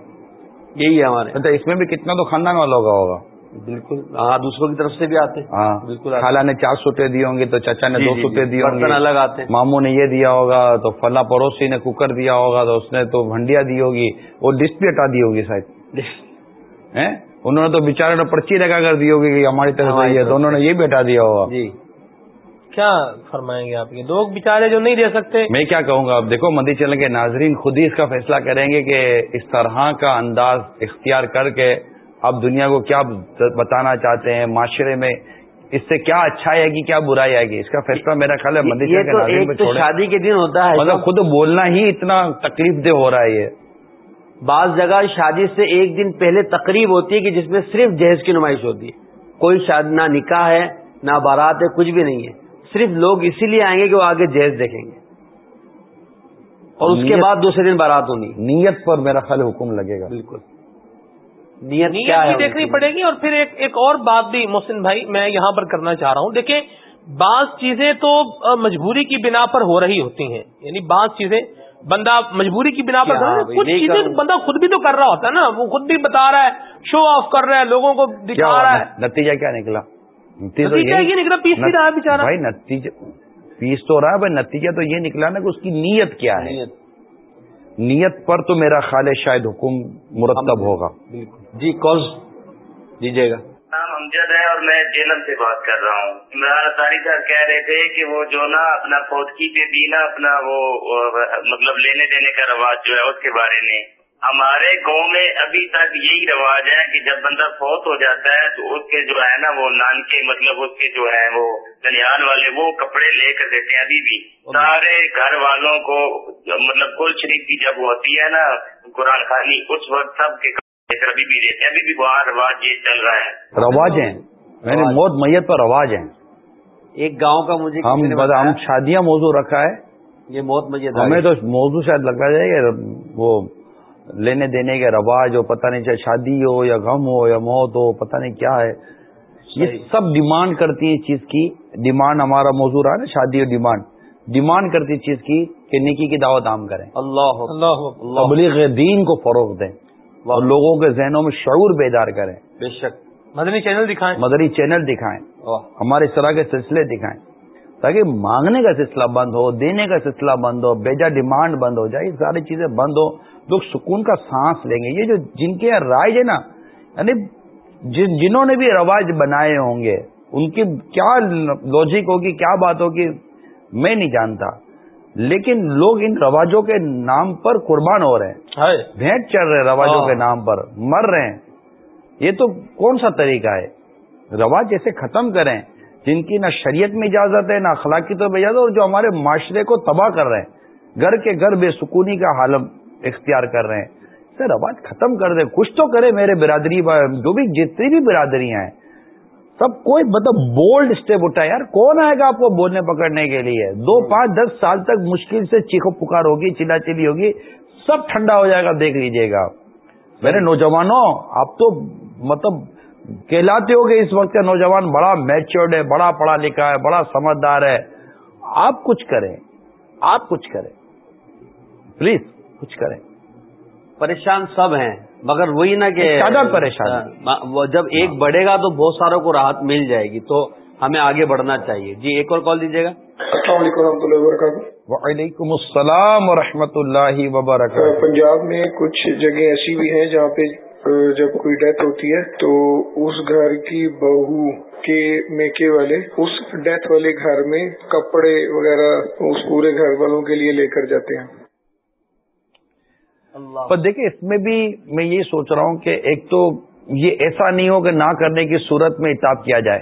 [SPEAKER 2] یہی ہے ہمارے۔
[SPEAKER 3] اس میں بھی کتنا تو خاندان والوں کا ہوگا۔
[SPEAKER 2] بالکل. ہاں دوسروں کی طرف سے بھی آتے.
[SPEAKER 3] ہاں
[SPEAKER 2] بالکل
[SPEAKER 3] خالہ نے چار سوٹے دیے ہوں گے تو چچا نے
[SPEAKER 2] جی،
[SPEAKER 3] دو
[SPEAKER 2] جی،
[SPEAKER 3] سوٹے
[SPEAKER 2] جی۔
[SPEAKER 3] دیے ہوں گے.
[SPEAKER 2] الگ آتے.
[SPEAKER 3] ماموں نے یہ دیا ہوگا تو فلاں پڑوسی نے کوکر دیا ہوگا تو اس نے تو بھنڈیا دی ہوگی. وہ ڈش بھی ہٹا دی ہوگی شاید. [laughs] ہیں؟ انہوں نے تو بےچارے نے پرچی لگا کر دی ہوگی کہ ہماری طرف سے یہ دونوں نے یہ بھی ہٹا دیا ہوگا.
[SPEAKER 2] جی.
[SPEAKER 1] کیا فرمائیں گے آپ یہ؟ لوگ بےچارے جو نہیں دے سکتے.
[SPEAKER 3] میں کیا کہوں گا؟ اب دیکھو مدی چلیں کے ناظرین خود ہی اس کا فیصلہ کریں گے کہ اس طرح کا انداز اختیار کر کے اب دنیا کو کیا بتانا چاہتے ہیں معاشرے میں؟ اس سے کیا اچھائی آئے گی کیا برائی آئے گی؟ اس کا فیصلہ میرا خیال ہے
[SPEAKER 2] تو
[SPEAKER 3] چھوڑیں۔
[SPEAKER 2] شادی کے دن ہوتا ہے۔
[SPEAKER 3] مطلب خود بولنا ہی اتنا تکلیف دہ ہو رہا ہے یہ۔
[SPEAKER 2] بعض جگہ شادی سے ایک دن پہلے تقریب ہوتی ہے کہ جس میں صرف جہیز کی نمائش ہوتی ہے۔ کوئی شاد نہ نکاح ہے نہ بارات ہے کچھ بھی نہیں ہے۔ صرف لوگ اسی لیے آئیں گے کہ وہ آگے جہیز دیکھیں گے۔ اور اس کے بعد دوسرے دن بارات ہونی۔
[SPEAKER 3] نیت پر میرا خیال حکم لگے گا۔
[SPEAKER 2] بالکل۔ نیت
[SPEAKER 1] بھی دیکھنی پڑے گی اور پھر ایک ایک اور بات بھی محسن بھائی میں یہاں پر کرنا چاہ رہا ہوں۔ دیکھیں بعض چیزیں تو مجبوری کی بنا پر ہو رہی ہوتی ہیں۔ یعنی بعض چیزیں بندہ مجبوری کی بنا پر کچھ چیزیں بندہ خود بھی تو کر رہا ہوتا ہے نا۔ وہ خود بھی بتا رہا ہے شو آف کر رہا ہے لوگوں کو دکھا؟ رہا ہے؟
[SPEAKER 3] نتیجہ کیا نکلا؟ نتیجہ
[SPEAKER 1] یہ نکلا پیس بھی رہا ہے بیچارہ۔
[SPEAKER 3] بھائی نتیجہ پیس تو رہا ہے بھائی نتیجہ تو یہ نکلا نا کہ اس کی نیت کیا ہے۔
[SPEAKER 2] نیت۔
[SPEAKER 3] نیت پر تو میرا خیال ہے شاید حکم مرتب ہوگا۔
[SPEAKER 2] بالکل۔ جی کال دیجیے گا۔
[SPEAKER 6] نام امجد ہے اور میں جیلم سے بات کر رہا ہوں۔ عمران اطاری صاحب کہہ رہے تھے کہ وہ جو نا اپنا فوتگی پہ بھی نا اپنا وہ وہ مطلب لینے دینے کا رواج جو ہے اس کے بارے میں۔ ہمارے گاؤں میں ابھی تک یہی رواج ہے کہ جب بندہ فوت ہو جاتا ہے تو اس کے جو ہے نا وہ نان کے مطلب اس کے جو ہے وہ دنیال والے وہ کپڑے لے کر دیتے ہیں ابھی بھی۔ سارے گھر والوں کو مطلب کل شریف کی جب ہوتی ہے نا قرآن خانی اس وقت سب کے ابھی بھی دیتے ہیں ابھی بھی وہاں رواج یہ چل رہا ہے۔
[SPEAKER 3] رواج ہیں۔ میں نے موت میت پر رواج ہیں۔
[SPEAKER 2] ایک گاؤں کا مجھے
[SPEAKER 3] ہم ہم شادیاں موضوع رکھا ہے۔
[SPEAKER 2] یہ موت مجھے
[SPEAKER 3] ہمیں تو موضوع شاید لگتا جائے کہ وہ لینے دینے کے رواج ہو پتہ نہیں چاہے شادی ہو یا غم ہو یا موت ہو پتہ نہیں کیا ہے۔ یہ سب ڈیمانڈ کرتی ہے اس چیز کی۔ ڈیمانڈ ہمارا موضوع رہا ہے نا شادی اور ڈیمانڈ۔ ڈیمانڈ کرتی چیز کی کہ نیکی کی دعوت عام کریں۔
[SPEAKER 2] اللہ
[SPEAKER 1] اللہ
[SPEAKER 3] تبلیغ دین کو فروغ دیں۔ اور لوگوں کے ذہنوں میں شعور بیدار کریں۔
[SPEAKER 2] بے شک۔
[SPEAKER 1] مدنی چینل دکھائیں۔
[SPEAKER 3] مدری چینل دکھائیں۔ ہمارے اس طرح کے سلسلے دکھائیں۔ تاکہ مانگنے کا سلسلہ بند ہو دینے کا سلسلہ بند ہو بیجا ڈیمانڈ بند ہو جائے یہ ساری چیزیں بند ہو لوگ سکون کا سانس لیں گے۔ یہ جو جن کے یہاں رائج ہے نا یعنی جن جنہوں نے بھی رواج بنائے ہوں گے ان کی کیا لوجک ہوگی کیا بات ہوگی میں نہیں جانتا۔ لیکن لوگ ان رواجوں کے نام پر قربان ہو رہے ہیں۔ بھینٹ چڑھ رہے رواجوں
[SPEAKER 2] ہاں۔
[SPEAKER 3] کے نام پر۔ مر رہے ہیں۔ یہ تو کون سا طریقہ ہے؟ رواج جیسے ختم کریں جن کی نہ شریعت میں اجازت ہے نہ اخلاقی طور پر اجازت اور جو ہمارے معاشرے کو تباہ کر رہے ہیں۔ گھر کے گھر بے سکونی کا حالم اختیار کر رہے ہیں۔ اسے رواج ختم کر دیں کچھ تو کرے میرے برادری جو بھی جتنی بھی برادریاں ہیں سب کوئی مطلب بولڈ اسٹیپ اٹھا یار، کون آئے گا آپ کو بولنے پکڑنے کے لیے؟ دو پانچ دس سال تک مشکل سے چیخو پکار ہوگی، چلا چلی ہوگی، سب ٹھنڈا ہو جائے گا، دیکھ لیجیے گا۔ میرے نوجوانوں، آپ تو مطلب کہلاتے ہو گے اس وقت کا نوجوان، بڑا میچورڈ ہے، بڑا پڑھا لکھا ہے، بڑا سمجھدار ہے۔ آپ کچھ کریں، آپ کچھ کریں۔ پلیز کچھ کریں۔
[SPEAKER 2] پریشان سب ہیں۔ مگر وہی نا کہ
[SPEAKER 3] زیادہ پریشان
[SPEAKER 2] ہاں، وہ جب ایک بڑھے گا تو بہت ساروں کو راحت مل جائے گی تو ہمیں آگے بڑھنا چاہیے۔ جی ایک اور کال دیجیے گا۔
[SPEAKER 7] السلام علیکم و رحمۃ اللہ وبرکاتہ۔
[SPEAKER 3] وعلیکم السلام ورحمۃ اللہ وبرکاتہ۔
[SPEAKER 7] پنجاب میں کچھ جگہ ایسی بھی ہیں جہاں پہ جب کوئی ڈیتھ ہوتی ہے تو اس گھر کی بہو کے میکے والے اس ڈیتھ والے گھر میں کپڑے وغیرہ اس پورے گھر والوں کے لیے لے کر جاتے ہیں۔
[SPEAKER 3] پر دیکھیں اس میں بھی میں یہ سوچ رہا ہوں کہ ایک تو یہ ایسا نہیں ہو کہ نہ کرنے کی صورت میں اتاب کیا جائے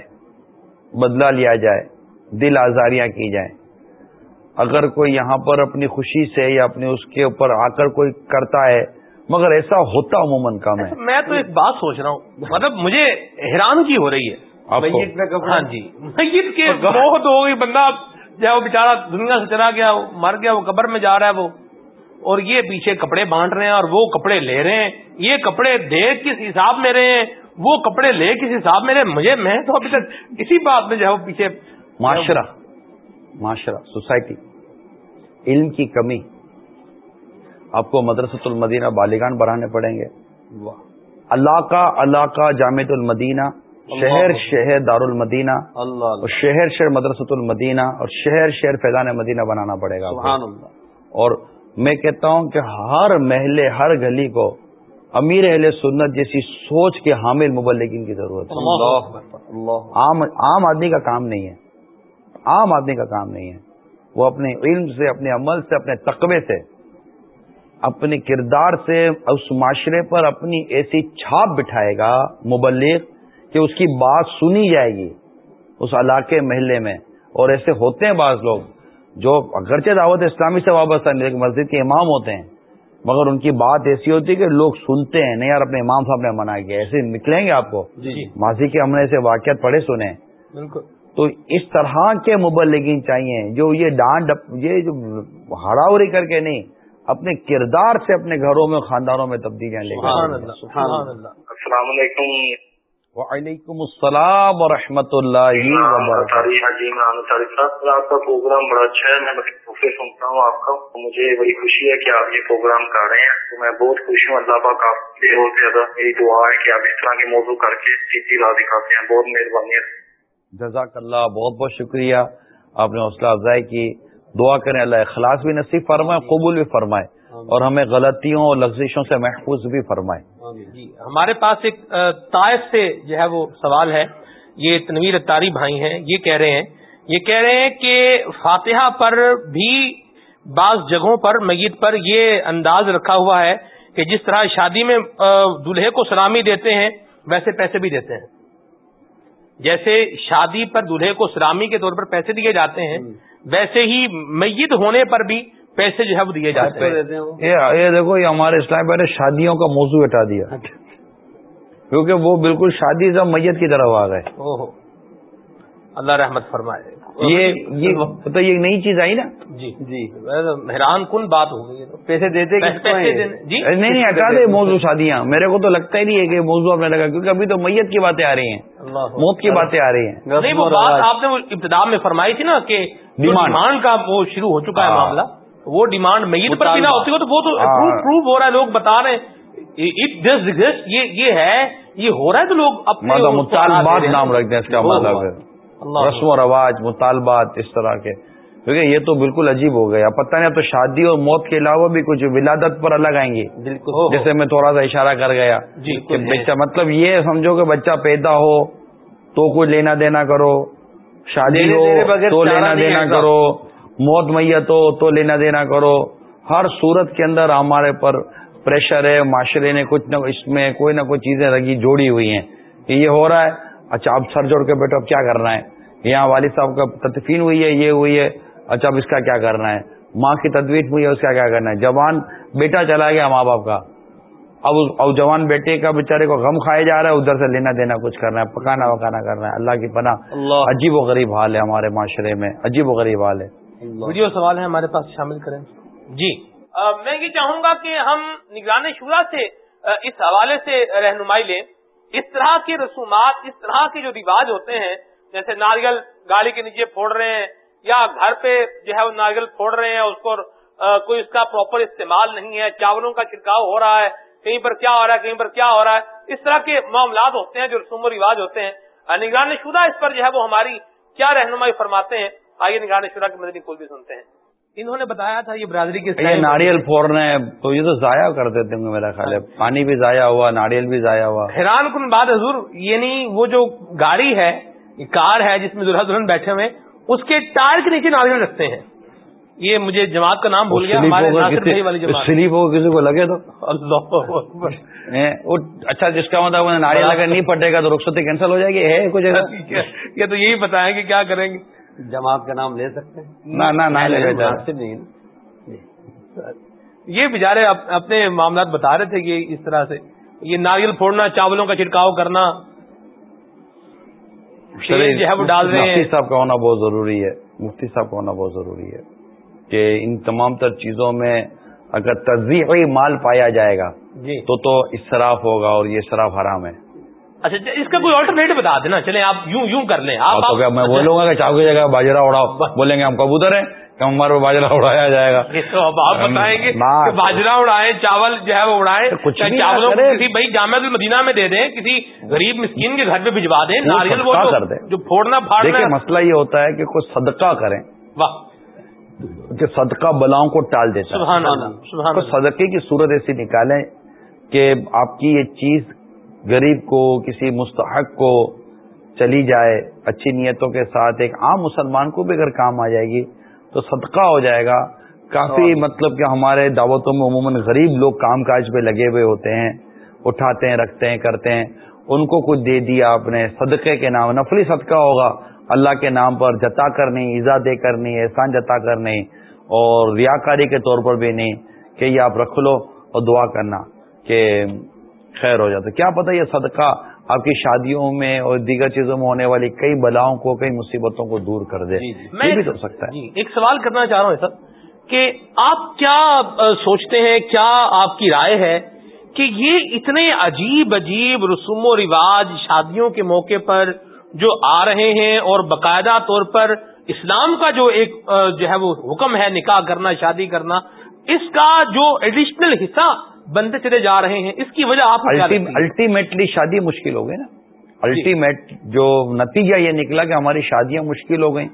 [SPEAKER 3] بدلہ لیا جائے دل آزاریاں کی جائیں۔ اگر کوئی یہاں پر اپنی خوشی سے یا اپنے اس کے اوپر آ کر کوئی کرتا ہے مگر ایسا ہوتا عموماً کم ہے۔
[SPEAKER 1] میں تو ایک بات سوچ رہا ہوں مطلب مجھے حیران کی ہو رہی ہے۔ ہاں جی۔ میت کے موت ہو گئی بندہ جب وہ بےچارا دنیا سے چلا گیا وہ مر گیا وہ قبر میں جا رہا ہے وہ۔ اور یہ پیچھے کپڑے بانٹ رہے ہیں اور وہ کپڑے لے رہے ہیں۔ یہ کپڑے دے کس حساب میں رہے ہیں؟ وہ کپڑے لے کس حساب میں رہے مجھے میں تو ابھی تک اسی بات میں جو پیچھے
[SPEAKER 3] معاشرہ۔ معاشرہ سوسائٹی علم کی کمی۔ آپ کو مدرسۃ المدینہ بالیگان بڑھانے پڑیں گے۔ علاقہ علاقہ جامع المدینہ شہر شہر دار المدینہ
[SPEAKER 2] اللہ
[SPEAKER 3] اور شہر شہر مدرسۃ المدینہ اور شہر شہر فیضان مدینہ بنانا پڑے گا۔
[SPEAKER 2] سبحان اللہ۔
[SPEAKER 3] اور میں کہتا ہوں کہ ہر محلے ہر گلی کو امیر اہل سنت جیسی سوچ کے حامل مبلگین کی ضرورت ہے۔
[SPEAKER 2] اللہ اکبر، اللہ
[SPEAKER 3] عام عام آدمی کا کام نہیں ہے۔ عام آدمی کا کام نہیں ہے۔ وہ اپنے علم سے اپنے عمل سے اپنے تقوی سے اپنے کردار سے اس معاشرے پر اپنی ایسی چھاپ بٹھائے گا مبلغ کہ اس کی بات سنی جائے گی۔ اس علاقے محلے میں۔ اور ایسے ہوتے ہیں بعض لوگ۔ جو اگرچہ دعوت اسلامی سے وابستہ نہیں لیکن مسجد کے امام ہوتے ہیں مگر ان کی بات ایسی ہوتی ہے کہ لوگ سنتے ہیں نہیں یار اپنے امام صاحب نے منع کیا ایسے نکلیں گے آپ کو؟
[SPEAKER 2] جی
[SPEAKER 3] ماضی کے ہم نے ایسے واقعات پڑھے سنے
[SPEAKER 1] بالکل۔
[SPEAKER 3] تو اس طرح کے مبلگین چاہیے جو یہ ڈانٹ یہ جو ہڑاوری کر کے نہیں اپنے کردار سے اپنے گھروں میں خاندانوں میں تبدیلیاں لے
[SPEAKER 1] سبحان
[SPEAKER 3] کر
[SPEAKER 1] اللہ سبحان اللہ۔
[SPEAKER 8] السلام علیکم۔
[SPEAKER 3] وعلیکم السلام ورحمۃ اللہ وبرکاتہ۔
[SPEAKER 8] جی طارق صاحب آپ کا پروگرام بڑا اچھا ہے میں بڑے سنتا ہوں آپ کا۔ مجھے بڑی خوشی ہے کہ آپ یہ پروگرام کر رہے ہیں۔ تو میں بہت خوش ہوں اللہ پاک آپ سے بہت زیادہ میری دعا ہے کہ آپ اس طرح کے موضوع کر کے سیدھی راہ دکھاتے ہیں۔ بہت مہربانی ہے۔
[SPEAKER 3] جزاک اللہ بہت بہت شکریہ۔ آپ نے حوصلہ افزائی کی۔ دعا کریں اللہ اخلاص بھی نصیب فرمائے قبول بھی فرمائے۔ اور ہمیں غلطیوں اور لفزشوں سے محفوظ بھی فرمائے۔
[SPEAKER 1] جی ہمارے پاس ایک طائف سے جو ہے وہ سوال ہے۔ یہ تنویر اتاری بھائی ہیں یہ کہہ رہے ہیں۔ یہ کہہ رہے ہیں کہ فاتحہ پر بھی بعض جگہوں پر میت پر یہ انداز رکھا ہوا ہے کہ جس طرح شادی میں دلہے کو سلامی دیتے ہیں ویسے پیسے بھی دیتے ہیں۔ جیسے شادی پر دلہے کو سلامی کے طور پر پیسے دیے جاتے ہیں ویسے ہی میت ہونے پر بھی پیسے جو ہے وہ دیے جاتے ہیں۔
[SPEAKER 3] یہ یہ دیکھو یہ ہمارے اسلام میں نے شادیوں کا موضوع ہٹا دیا۔ کیونکہ وہ بالکل شادی سے میت کی طرف آ گئے۔
[SPEAKER 1] اوہو۔ اللہ رحمت فرمائے۔
[SPEAKER 3] یہ یہ تو یہ نئی چیز آئی نا؟
[SPEAKER 1] جی جی۔ حیران کن بات ہو گئی
[SPEAKER 2] پیسے دیتے
[SPEAKER 1] جی؟
[SPEAKER 3] نہیں نہیں ہٹا دے موضوع شادیاں۔ میرے کو تو لگتا ہی نہیں ہے کہ موضوع نے لگا کیونکہ ابھی تو میت کی باتیں آ رہی ہیں۔ موت کی باتیں آ رہی ہیں۔
[SPEAKER 1] نہیں وہ بات۔ آپ نے ابتدا میں فرمائی تھی نا کہ
[SPEAKER 3] ڈیمانڈ۔
[SPEAKER 1] ڈیمانڈ کا وہ شروع ہو چکا ہے
[SPEAKER 3] ہاں۔
[SPEAKER 1] معاملہ۔ وہ ڈیمانڈ میت پر بنا ہوتی ہے تو وہ تو
[SPEAKER 3] ہاں۔
[SPEAKER 1] پروف ہو رہا ہے لوگ بتا رہے ہیں۔ یہ یہ ہے یہ ہو رہا ہے تو لوگ اپنے
[SPEAKER 3] مطلب مطالبات
[SPEAKER 1] ہیں۔
[SPEAKER 3] نام رکھ دیں اس کا مطلب رسم و رواج مطالبات اس طرح کے۔ کیونکہ یہ تو بالکل عجیب ہو گیا۔ پتہ نہیں تو شادی اور موت کے علاوہ بھی کچھ ولادت پر الگ آئیں گے
[SPEAKER 1] بالکل۔
[SPEAKER 3] جیسے میں تھوڑا سا اشارہ کر گیا
[SPEAKER 1] جی
[SPEAKER 3] کہ بچہ مطلب یہ سمجھو کہ بچہ پیدا ہو تو کوئی لینا دینا کرو شادی ہو تو لینا دینا۔ کرو۔ موت میت ہو تو لینا دینا کرو۔ ہر صورت کے اندر ہمارے پر پریشر ہے معاشرے نے کچھ نہ اس میں کوئی نہ کوئی چیزیں رگی جوڑی ہوئی ہیں۔ کہ یہ ہو رہا ہے اچھا اب سر جوڑ کے بیٹھو اب کیا کرنا ہے؟ یہاں والد صاحب کا تدفین ہوئی ہے یہ ہوئی ہے اچھا اب اس کا کیا کرنا ہے؟ ماں کی تدوین ہوئی ہے اس کا کیا کرنا ہے؟ جوان بیٹا چلا گیا ماں باپ کا۔ اب اب جوان بیٹے کا بیچارے کو غم کھایا جا رہا ہے ادھر سے لینا دینا کچھ کرنا ہے پکانا وکانا کرنا ہے۔ اللہ کی پناہ۔
[SPEAKER 2] اللہ۔
[SPEAKER 3] عجیب و غریب حال ہے ہمارے معاشرے میں عجیب و غریب حال ہے۔
[SPEAKER 1] ویڈیو سوال ہے ہمارے پاس شامل کریں۔ جی۔ میں یہ چاہوں گا کہ ہم نگران شورا سے اس حوالے سے رہنمائی لیں۔ اس طرح کی رسومات اس طرح کے جو رواج ہوتے ہیں جیسے ناریل گاڑی کے نیچے پھوڑ رہے ہیں یا گھر پہ جو ہے وہ ناریل پھوڑ رہے ہیں اس کو کوئی اس کا پراپر استعمال نہیں ہے چاولوں کا چھڑکاؤ ہو رہا ہے کہیں پر کیا ہو رہا ہے کہیں پر کیا ہو رہا ہے اس طرح کے معاملات ہوتے ہیں جو رسوم و رواج ہوتے ہیں۔ نگران شدہ اس پر جو ہے وہ ہماری کیا رہنمائی فرماتے ہیں؟ آئیے نگران شدہ کی مدنی کول بھی سنتے ہیں۔ انہوں نے بتایا تھا یہ برادری کے
[SPEAKER 3] یہ ناریل رہے ہیں تو یہ تو ضائع کر دیتے ہوں گے میرا خیال ہے۔ پانی بھی ضائع ہوا ناریل بھی ضائع ہوا۔
[SPEAKER 1] حیران کن بات حضور یعنی وہ جو گاڑی ہے کار ہے جس میں دلہا دلہن بیٹھے ہوئے ہیں، اس کے ٹائر کے نیچے ناریل رکھتے ہیں۔ یہ مجھے جماعت کا نام بھول گیا ہمارے
[SPEAKER 3] سلیپ ہو کسی کو لگے تو۔
[SPEAKER 1] اللہ
[SPEAKER 3] اچھا جس کا مطلب ناریل اگر نہیں پٹے گا تو رخصتی کینسل ہو جائے گی ہے کچھ
[SPEAKER 1] یہ تو یہی بتائیں کہ کیا کریں گے۔
[SPEAKER 2] جماعت کا نام لے سکتے ہیں۔
[SPEAKER 3] نہ
[SPEAKER 2] مناسب نہیں نا۔
[SPEAKER 1] یہ بےچارے اپ- اپنے معاملات بتا رہے تھے کہ اس طرح سے۔ یہ ناریل پھوڑنا چاولوں کا چھڑکاؤ کرنا۔ جو ہے وہ ڈال رہے
[SPEAKER 3] مفتی
[SPEAKER 1] ہیں
[SPEAKER 3] صاحب کا ہونا بہت ضروری ہے۔ مفتی صاحب کا ہونا بہت ضروری ہے کہ ان تمام تر چیزوں میں اگر تجزیحی مال پایا جائے گا
[SPEAKER 1] جی۔
[SPEAKER 3] تو تو اسراف ہوگا اور یہ شراف حرام ہے۔
[SPEAKER 1] اچھا اس کا کوئی آلٹرنیٹ بتا دینا چلیں آپ یوں یوں کر لیں۔ آپ
[SPEAKER 3] کیا میں
[SPEAKER 1] اچھا،
[SPEAKER 3] بولوں گا کہ چاہو کی جگہ باجرا اڑاؤ۔ بولیں گے ہم کبوتر ہیں ہمارے کو باجرا اڑایا جائے گا۔
[SPEAKER 1] اب آپ بتائیں گے۔ کہ باجرا اڑائیں چاول جو ہے وہ اڑائیں
[SPEAKER 3] کچھ
[SPEAKER 1] چاولوں کو۔ کسی بھائی جامع المدینہ میں دے دیں کسی غریب مسکین کے گھر پہ بھجوا دیں ناریل وہ جو-
[SPEAKER 3] کر دیں۔
[SPEAKER 1] جو پھوڑنا پھاڑنا۔
[SPEAKER 3] مسئلہ یہ ہوتا ہے کہ کوئی صدقہ کریں۔
[SPEAKER 1] واہ۔
[SPEAKER 3] کہ صدقہ بلاؤں کو ٹال دیتا ہے۔ صدقے کی صورت ایسی نکالیں کہ آپ کی یہ چیز غریب کو کسی مستحق کو چلی جائے اچھی نیتوں کے ساتھ ایک عام مسلمان کو بھی اگر کام آ جائے گی تو صدقہ ہو جائے گا۔ کافی مطلب کہ ہمارے دعوتوں میں عموماً غریب لوگ کام کاج پہ لگے ہوئے ہوتے ہیں اٹھاتے ہیں رکھتے ہیں کرتے ہیں۔ ان کو کچھ دے دیا آپ نے صدقے کے نام نفلی صدقہ ہوگا۔ اللہ کے نام پر جتا کر نہیں ایزا دے کر نہیں احسان جتا کر نہیں اور ریاکاری کے طور پر بھی نہیں کہ یہ آپ رکھ لو اور دعا کرنا کہ خیر ہو جاتا کیا پتہ یہ صدقہ آپ کی شادیوں میں اور دیگر چیزوں میں ہونے والی کئی بلاؤں کو کئی مصیبتوں کو دور کر دے۔ یہ بھی تو ہو سکتا ہے۔
[SPEAKER 1] جی ایک سوال کرنا چاہ رہا ہوں سر کہ آپ کیا سوچتے ہیں کیا آپ کی رائے ہے کہ یہ اتنے عجیب عجیب رسوم و رواج شادیوں کے موقع پر جو آ رہے ہیں اور باقاعدہ طور پر اسلام کا جو ایک جو ہے وہ حکم ہے نکاح کرنا شادی کرنا اس کا جو ایڈیشنل حصہ بنتے چلے جا رہے ہیں اس کی وجہ آپ؟
[SPEAKER 3] الٹیمیٹلی شادی مشکل ہو گئی نا۔ الٹیمیٹ جو نتیجہ یہ نکلا کہ ہماری شادیاں مشکل ہو گئیں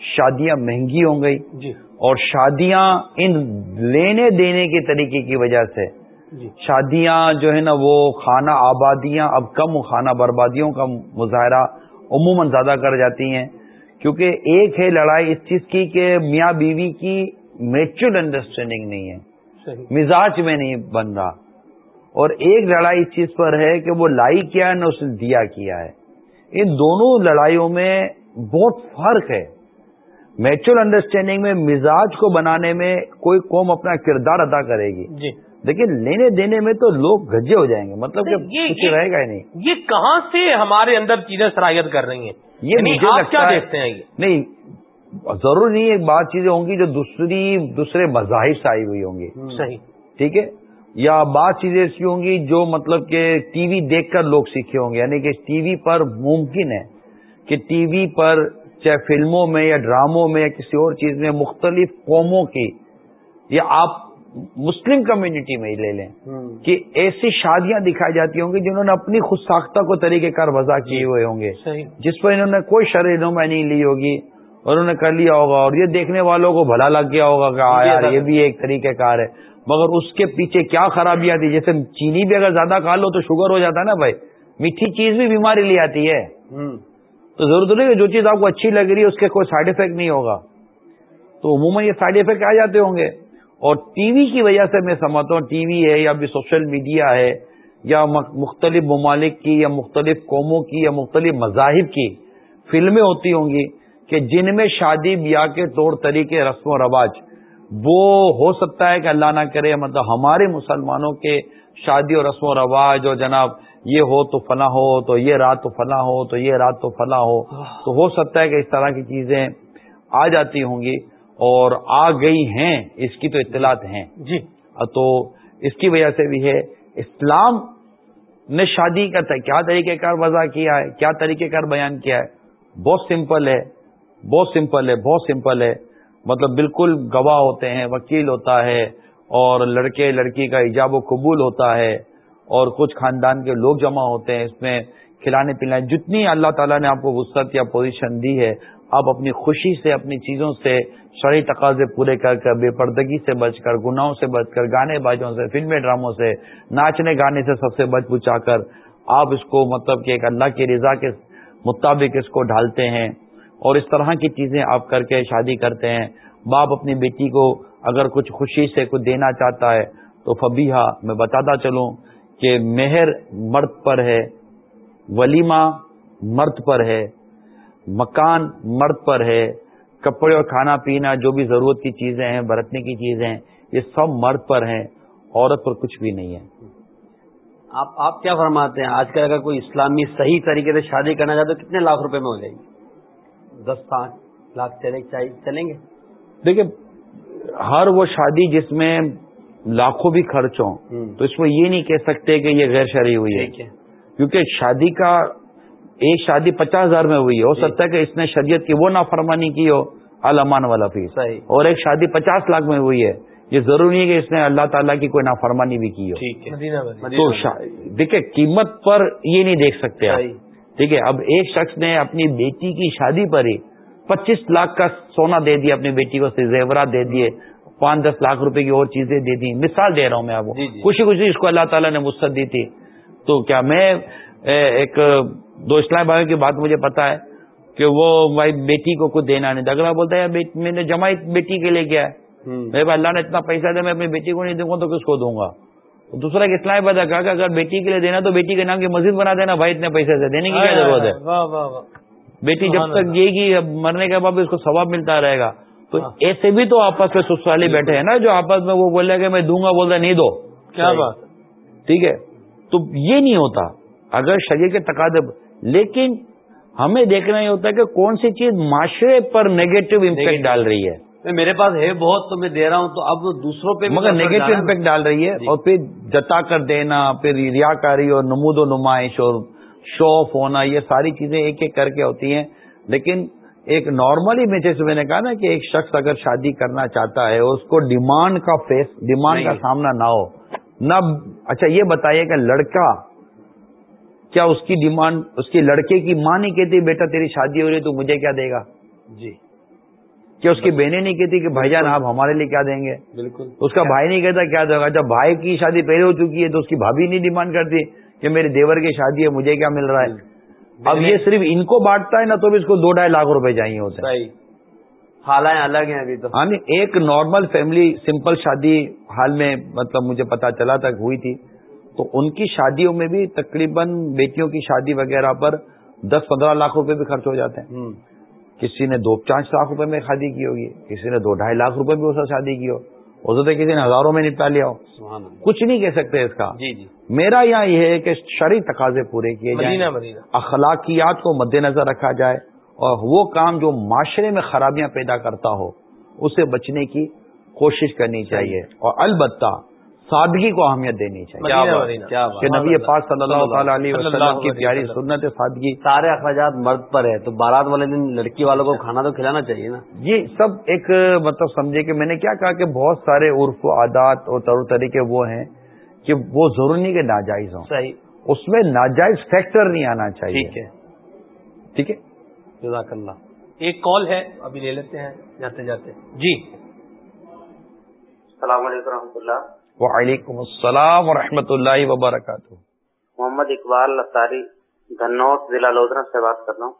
[SPEAKER 3] شادیاں مہنگی ہو گئی۔
[SPEAKER 1] جی۔
[SPEAKER 3] اور شادیاں ان لینے دینے کے طریقے کی وجہ سے
[SPEAKER 1] جی۔
[SPEAKER 3] شادیاں جو ہے نا وہ خانہ آبادیاں اب کم خانہ بربادیوں کا مظاہرہ عموماً زیادہ کر جاتی ہیں۔ کیونکہ ایک ہے لڑائی اس چیز کی کہ میاں بیوی کی میچور انڈرسٹینڈنگ نہیں ہے۔ مزاج میں نہیں بن رہا اور ایک لڑائی اس چیز پر ہے کہ وہ لائی کیا ہے نہ اس نے دیا کیا ہے۔ ان دونوں لڑائیوں میں بہت فرق ہے۔ میچور انڈرسٹینڈنگ میں مزاج کو بنانے میں کوئی قوم اپنا کردار ادا کرے گی۔
[SPEAKER 1] جی۔
[SPEAKER 3] لیکن لینے دینے میں تو لوگ گجے ہو جائیں گے۔ مطلب کہ کچھ رہے گا ہی نہیں۔
[SPEAKER 1] یہ کہاں سے ہمارے اندر چیزیں سرایت کر رہی ہیں؟
[SPEAKER 3] یہ
[SPEAKER 1] یعنی آپ
[SPEAKER 3] لگتا
[SPEAKER 1] کیا دیکھتے ہیں یہ؟
[SPEAKER 3] نہیں ضرور نہیں ایک بات چیزیں ہوں گی جو دوسری دوسرے مذاہب سے آئی ہوئی ہوں گی۔
[SPEAKER 1] صحیح۔
[SPEAKER 3] ٹھیک ہے؟ یا بعض چیزیں ایسی ہوں گی جو مطلب کہ ٹی وی دیکھ کر لوگ سیکھے ہوں گے۔ یعنی کہ ٹی وی پر ممکن ہے کہ ٹی وی پر چاہے فلموں میں یا ڈراموں میں یا کسی اور چیز میں مختلف قوموں کی یا آپ مسلم کمیونٹی میں ہی لے لیں۔ کہ ایسی شادیاں دکھائی جاتی ہوں گی جنہوں نے اپنی خود ساختہ کو طریقہ کار وضع کیے ہوئے ہوں گے۔
[SPEAKER 1] صحیح۔
[SPEAKER 3] جس پر انہوں نے کوئی شرح نما نہیں لی ہوگی۔ اور انہوں نے کر لیا ہوگا اور یہ دیکھنے والوں کو بھلا لگ گیا ہوگا کہ ہاں یار یہ بھی ایک طریقہ کار ہے۔ مگر اس کے پیچھے کیا خرابیاں تھی جیسے چینی بھی اگر زیادہ کھا لو تو شوگر ہو جاتا ہے نا بھائی۔ میٹھی چیز بھی بیماری لے آتی ہے۔ تو ضرورت نہیں کہ جو چیز آپ کو اچھی لگ رہی ہے اس کے کوئی سائڈ افیکٹ نہیں ہوگا۔ تو عموماً یہ سائڈ افیکٹ آ جاتے ہوں گے۔ اور ٹی وی کی وجہ سے میں سمجھتا ہوں ٹی وی ہے یا بھی سوشل میڈیا ہے یا مختلف ممالک کی یا مختلف قوموں کی یا مختلف مذاہب کی فلمیں ہوتی ہوں گی۔ کہ جن میں شادی بیاہ کے طور طریقے رسم و رواج وہ ہو سکتا ہے کہ اللہ نہ کرے مطلب ہمارے مسلمانوں کے شادی اور رسم و رواج اور جناب یہ ہو تو فلاں ہو تو یہ رات تو فلاں ہو تو یہ رات تو فلاں ہو تو ہو سکتا ہے کہ اس طرح کی چیزیں آ جاتی ہوں گی اور آ گئی ہیں اس کی تو اطلاعات ہیں۔
[SPEAKER 1] جی۔
[SPEAKER 3] تو اس کی وجہ سے بھی ہے اسلام نے شادی کا کیا طریقہ کار وضع کیا ہے کیا طریقہ کار بیان کیا ہے؟ بہت سمپل ہے۔ بہت سمپل ہے، بہت سمپل ہے۔ مطلب بالکل گواہ ہوتے ہیں، وکیل ہوتا ہے اور لڑکے، لڑکی کا ایجاب و قبول ہوتا ہے اور کچھ خاندان کے لوگ جمع ہوتے ہیں۔ اس میں کھلانے پلانے، جتنی اللہ تعالیٰ نے آپ کو وسعت یا پوزیشن دی ہے، آپ اپنی خوشی سے، اپنی چیزوں سے، شرعی تقاضے پورے کر کر، بے پردگی سے بچ کر، گناہوں سے بچ کر، گانے بازوں سے، فلمیں، ڈراموں سے، ناچنے، گانے سے سب سے بچ بچا کر، آپ اس کو مطلب کہ ایک اللہ کی رضا کے مطابق اس کو ڈھالتے ہیں۔ اور اس طرح کی چیزیں آپ کر کے شادی کرتے ہیں۔ باپ اپنی بیٹی کو اگر کچھ خوشی سے کچھ دینا چاہتا ہے تو فبیحا میں بتاتا چلوں کہ مہر مرد پر ہے، ولیمہ مرد پر ہے، مکان مرد پر ہے، کپڑے اور کھانا پینا جو بھی ضرورت کی چیزیں ہیں، برتنے کی چیزیں ہیں، یہ سب مرد پر ہیں، عورت پر کچھ بھی نہیں ہے۔
[SPEAKER 2] آپ آپ کیا فرماتے ہیں؟ آج کل اگر کوئی اسلامی صحیح طریقے سے شادی کرنا چاہے تو کتنے لاکھ روپے میں ہو جائے گی؟ دس پانچ لاکھ چلے چلیں گے۔
[SPEAKER 3] دیکھیں ہر وہ شادی جس میں لاکھوں بھی خرچ ہوں تو اس میں یہ نہیں کہہ سکتے کہ یہ غیر شرعی ہوئی ہے۔ کیونکہ شادی کا ایک شادی پچاس ہزار میں ہوئی ہے ہو سکتا ہے کہ اس نے شریعت کی وہ نافرمانی کی ہو الامان والا فیس اور ایک شادی پچاس لاکھ میں ہوئی ہے یہ ضروری نہیں ہے کہ اس نے اللہ تعالیٰ کی کوئی نافرمانی بھی کی ہو۔ تو دیکھیں قیمت پر یہ نہیں دیکھ سکتے آپ۔ ٹھیک ہے اب ایک شخص نے اپنی بیٹی کی شادی پر ہی پچیس لاکھ کا سونا دے دیا اپنی بیٹی کو زیورات دے دیے پانچ دس لاکھ روپے کی اور چیزیں دے دی مثال دے رہا ہوں میں آپ کو۔ جی، جی۔ خوشی خوشی اس کو اللہ تعالیٰ نے مست دی تھی۔ تو کیا میں ایک دو اسلام بھائی کی بات مجھے پتا ہے کہ وہ بھائی بیٹی کو کچھ دینا نہیں اگلا بولتا ہے میں نے جمع بیٹی کے لیے کیا ہے؟ میرے بھائی اللہ نے اتنا پیسہ دیا میں اپنی بیٹی کو نہیں دوں گا تو کس کو دوں گا؟ دوسرا ایک اسلام بھائی کہا کہ اگر بیٹی کے لیے دینا تو بیٹی کے نام کی مسجد بنا دینا بھائی اتنے پیسے سے دینے کی کیا ضرورت ہے؟ بیٹی جب تک یہ گی مرنے کے بعد اس کو ثواب ملتا رہے گا تو ایسے بھی تو آپس میں سسرالی بیٹھے ہیں نا جو آپس میں وہ بولے کہ میں دوں گا بولتا نہیں دو۔ کیا بات۔ ٹھیک ہے۔ تو یہ نہیں ہوتا۔ اگر شریر کے تقاضے لیکن ہمیں دیکھنا یہ ہوتا ہے کہ کون سی چیز معاشرے پر نیگیٹو امپیکٹ ڈال رہی ہے۔
[SPEAKER 2] میرے پاس ہے بہت تو میں دے رہا ہوں تو اب دوسروں پہ
[SPEAKER 3] مگر نیگیٹو امپیکٹ ڈال رہی ہے جی۔ اور پھر جتا کر دینا پھر ریا کاری اور نمود و نمائش اور شو آف ہونا یہ ساری چیزیں ایک ایک کر کے ہوتی ہیں۔ لیکن ایک نارملی میں جیسے میں نے کہا نا کہ ایک شخص اگر شادی کرنا چاہتا ہے اس کو ڈیمانڈ کا فیس ڈیمانڈ کا سامنا نہ ہو۔ نہ اچھا یہ بتائیے کہ لڑکا کیا اس کی ڈیمانڈ اس کی لڑکے کی ماں نہیں کہتی بیٹا تیری شادی ہو رہی تو مجھے کیا دے گا؟ جی۔ کیا اس کی بہنیں نہیں کہتی کہ بھائی جان آپ ہمارے لیے کیا دیں گے؟ بالکل۔ اس کا بھائی نہیں کہتا کیا دے گا؟ جب بھائی کی شادی پہلے ہو چکی ہے تو اس کی بھابھی نہیں ڈیمانڈ کرتی کہ میرے دیور کی شادی ہے مجھے کیا مل رہا ہے؟ اب یہ صرف ان کو بانٹتا ہے نا تو بھی اس کو دو ڈھائی لاکھ روپے چاہیے ہوتے ہیں۔
[SPEAKER 2] حالات الگ ہیں ابھی تو۔
[SPEAKER 3] ہاں ایک نارمل فیملی سمپل شادی حال میں مطلب مجھے پتا چلا تک ہوئی تھی۔ تو ان کی شادیوں میں بھی تقریباً بیٹیوں کی شادی وغیرہ پر دس پندرہ لاکھ روپے بھی خرچ ہو جاتے ہیں۔ کسی نے دو پانچ لاکھ روپے میں شادی کی ہوگی کسی نے دو ڈھائی لاکھ روپے بھی اس شادی کی ہو۔ ہو سکتا ہے کسی نے ہزاروں میں نپٹا لیا ہو۔ کچھ نہیں کہہ سکتے اس کا۔ جی جی۔ میرا یہاں یہ ہے کہ شرعی تقاضے پورے کیے جائیں۔ اخلاقیات کو مد نظر رکھا جائے اور وہ کام جو معاشرے میں خرابیاں پیدا کرتا ہو اسے بچنے کی کوشش کرنی چاہیے۔ اور البتہ سادگی کو اہمیت دینی چاہیے۔ کہ نبی پاک صلی اللہ تعالیٰ علیہ وسلم کی پیاری سنت سادگی۔
[SPEAKER 2] سارے اخراجات مرد پر ہے تو بارات والے دن لڑکی والوں کو کھانا تو کھلانا چاہیے نا۔
[SPEAKER 3] یہ سب ایک مطلب سمجھے کہ میں نے کیا کہا کہ بہت سارے عرف و عادات اور طور طریقے وہ ہیں کہ وہ ضرور نہیں کہ ناجائز ہوں۔ صحیح۔ اس میں ناجائز فیکٹر نہیں آنا چاہیے۔ ٹھیک ہے۔ ٹھیک ہے؟
[SPEAKER 1] جزاک اللہ۔ ایک کال ہے ابھی لے لیتے ہیں جاتے جاتے۔ جی۔
[SPEAKER 8] السلام علیکم رحمۃ اللہ۔
[SPEAKER 3] وعلیکم السلام ورحمۃ اللہ وبرکاتہ۔
[SPEAKER 8] محمد اقبال اختاری دھنوت ضلع لودھرا سے بات کر رہا ہوں۔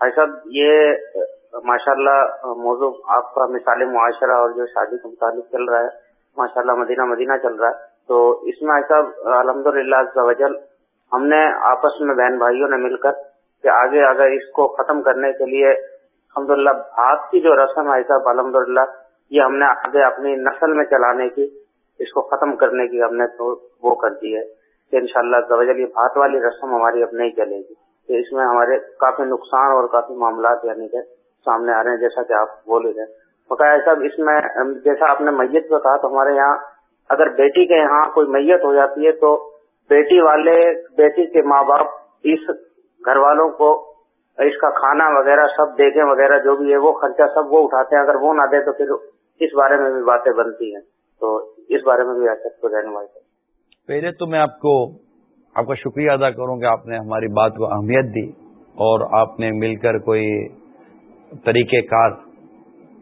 [SPEAKER 8] بھائی صاحب، یہ ماشاء اللہ موضوع آپ کا مثال معاشرہ اور جو شادی کے متعلق چل رہا ہے ماشاء اللہ مدینہ مدینہ چل رہا ہے۔ تو اس میں صاحب الحمد للہ ہم نے آپس میں بہن بھائیوں نے مل کر کہ آگے اگر اس کو ختم کرنے کے لیے الحمد للہ بھات کی جو رسم ہے صاحب الحمد للہ یہ ہم نے آگے اپنی نسل میں چلانے کی اس کو ختم کرنے کی ہم نے تو وہ کر دی ہے کہ ان شاء اللہ یہ بھات والی رسم ہماری اب نہیں چلے گی۔ تو اس میں ہمارے کافی نقصان اور کافی معاملات یعنی کہ سامنے آ رہے ہیں، جیسا کہ آپ بولے تھے۔ بقایا صاحب، اس میں جیسا آپ نے میت پہ کہا تو ہمارے یہاں اگر بیٹی کے یہاں کوئی میت ہو جاتی ہے تو بیٹی والے، بیٹی کے ماں باپ اس گھر والوں کو اس کا کھانا وغیرہ سب دیکھیں وغیرہ جو بھی ہے، وہ خرچہ سب وہ اٹھاتے ہیں۔ اگر وہ نہ دے تو پھر اس بارے میں بھی باتیں بنتی ہیں۔ تو اس بارے میں بھی کو رہنمائی
[SPEAKER 3] پہلے تو میں آپ کو آپ کا شکریہ ادا کروں کہ آپ نے ہماری بات کو اہمیت دی اور آپ نے مل کر کوئی طریقہ کار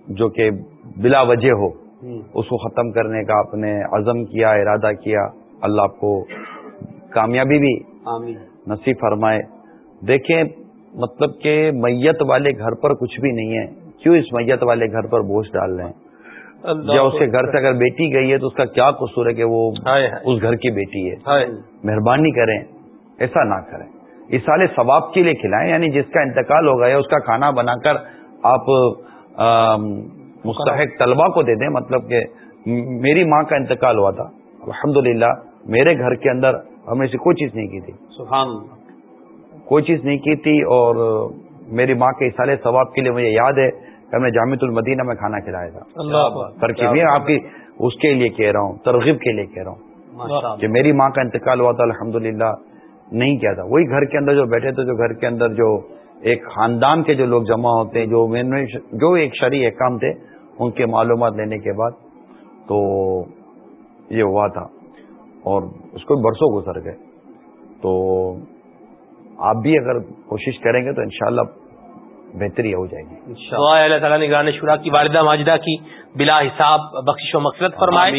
[SPEAKER 3] جو کہ بلا وجہ ہو اس کو ختم کرنے کا آپ نے عزم کیا ارادہ کیا۔ اللہ آپ کو کامیابی بھی نصیب فرمائے۔ دیکھیں مطلب کہ میت والے گھر پر کچھ بھی نہیں ہے۔ کیوں اس میت والے گھر پر بوجھ ڈال رہے ہیں؟ یا اس کے گھر سے اگر بیٹی گئی ہے تو اس کا کیا قصور ہے کہ وہ اس گھر کی بیٹی ہے؟ مہربانی کریں ایسا نہ کریں۔ اس سال ثواب کے لیے کھلائیں یعنی جس کا انتقال ہو گیا اس کا کھانا بنا کر آپ مستحق طلبا کو دے دیں مطلب کہ میری ماں کا انتقال ہوا تھا۔ الحمد میرے گھر کے اندر ہم نے کوئی چیز نہیں کی تھی۔ سبحان کوئی چیز نہیں کی تھی اور میری ماں کے سال ثواب کے لیے مجھے یاد ہے۔ ہم نے جامع المدینہ میں کھانا کھلایا تھا ترکیب آپ کی اس کے لیے کہہ رہا ہوں ترغیب کے لیے کہہ رہا ہوں۔ کہ میری ماں کا انتقال ہوا تھا الحمد نہیں کیا تھا۔ وہی گھر کے اندر جو بیٹھے تھے جو گھر کے اندر جو ایک خاندان کے جو لوگ جمع ہوتے ہیں جو میں نے جو ایک شرعی احکام تھے ان کے معلومات لینے کے بعد تو یہ ہوا تھا۔ اور اس کو برسوں گزر گئے۔ تو آپ بھی اگر کوشش کریں گے تو انشاءاللہ بہتری ہو جائے گی۔
[SPEAKER 1] اللہ تعالیٰ نگران شورا کی والدہ ماجدہ کی بلا حساب بخش و مقصد فرمائے۔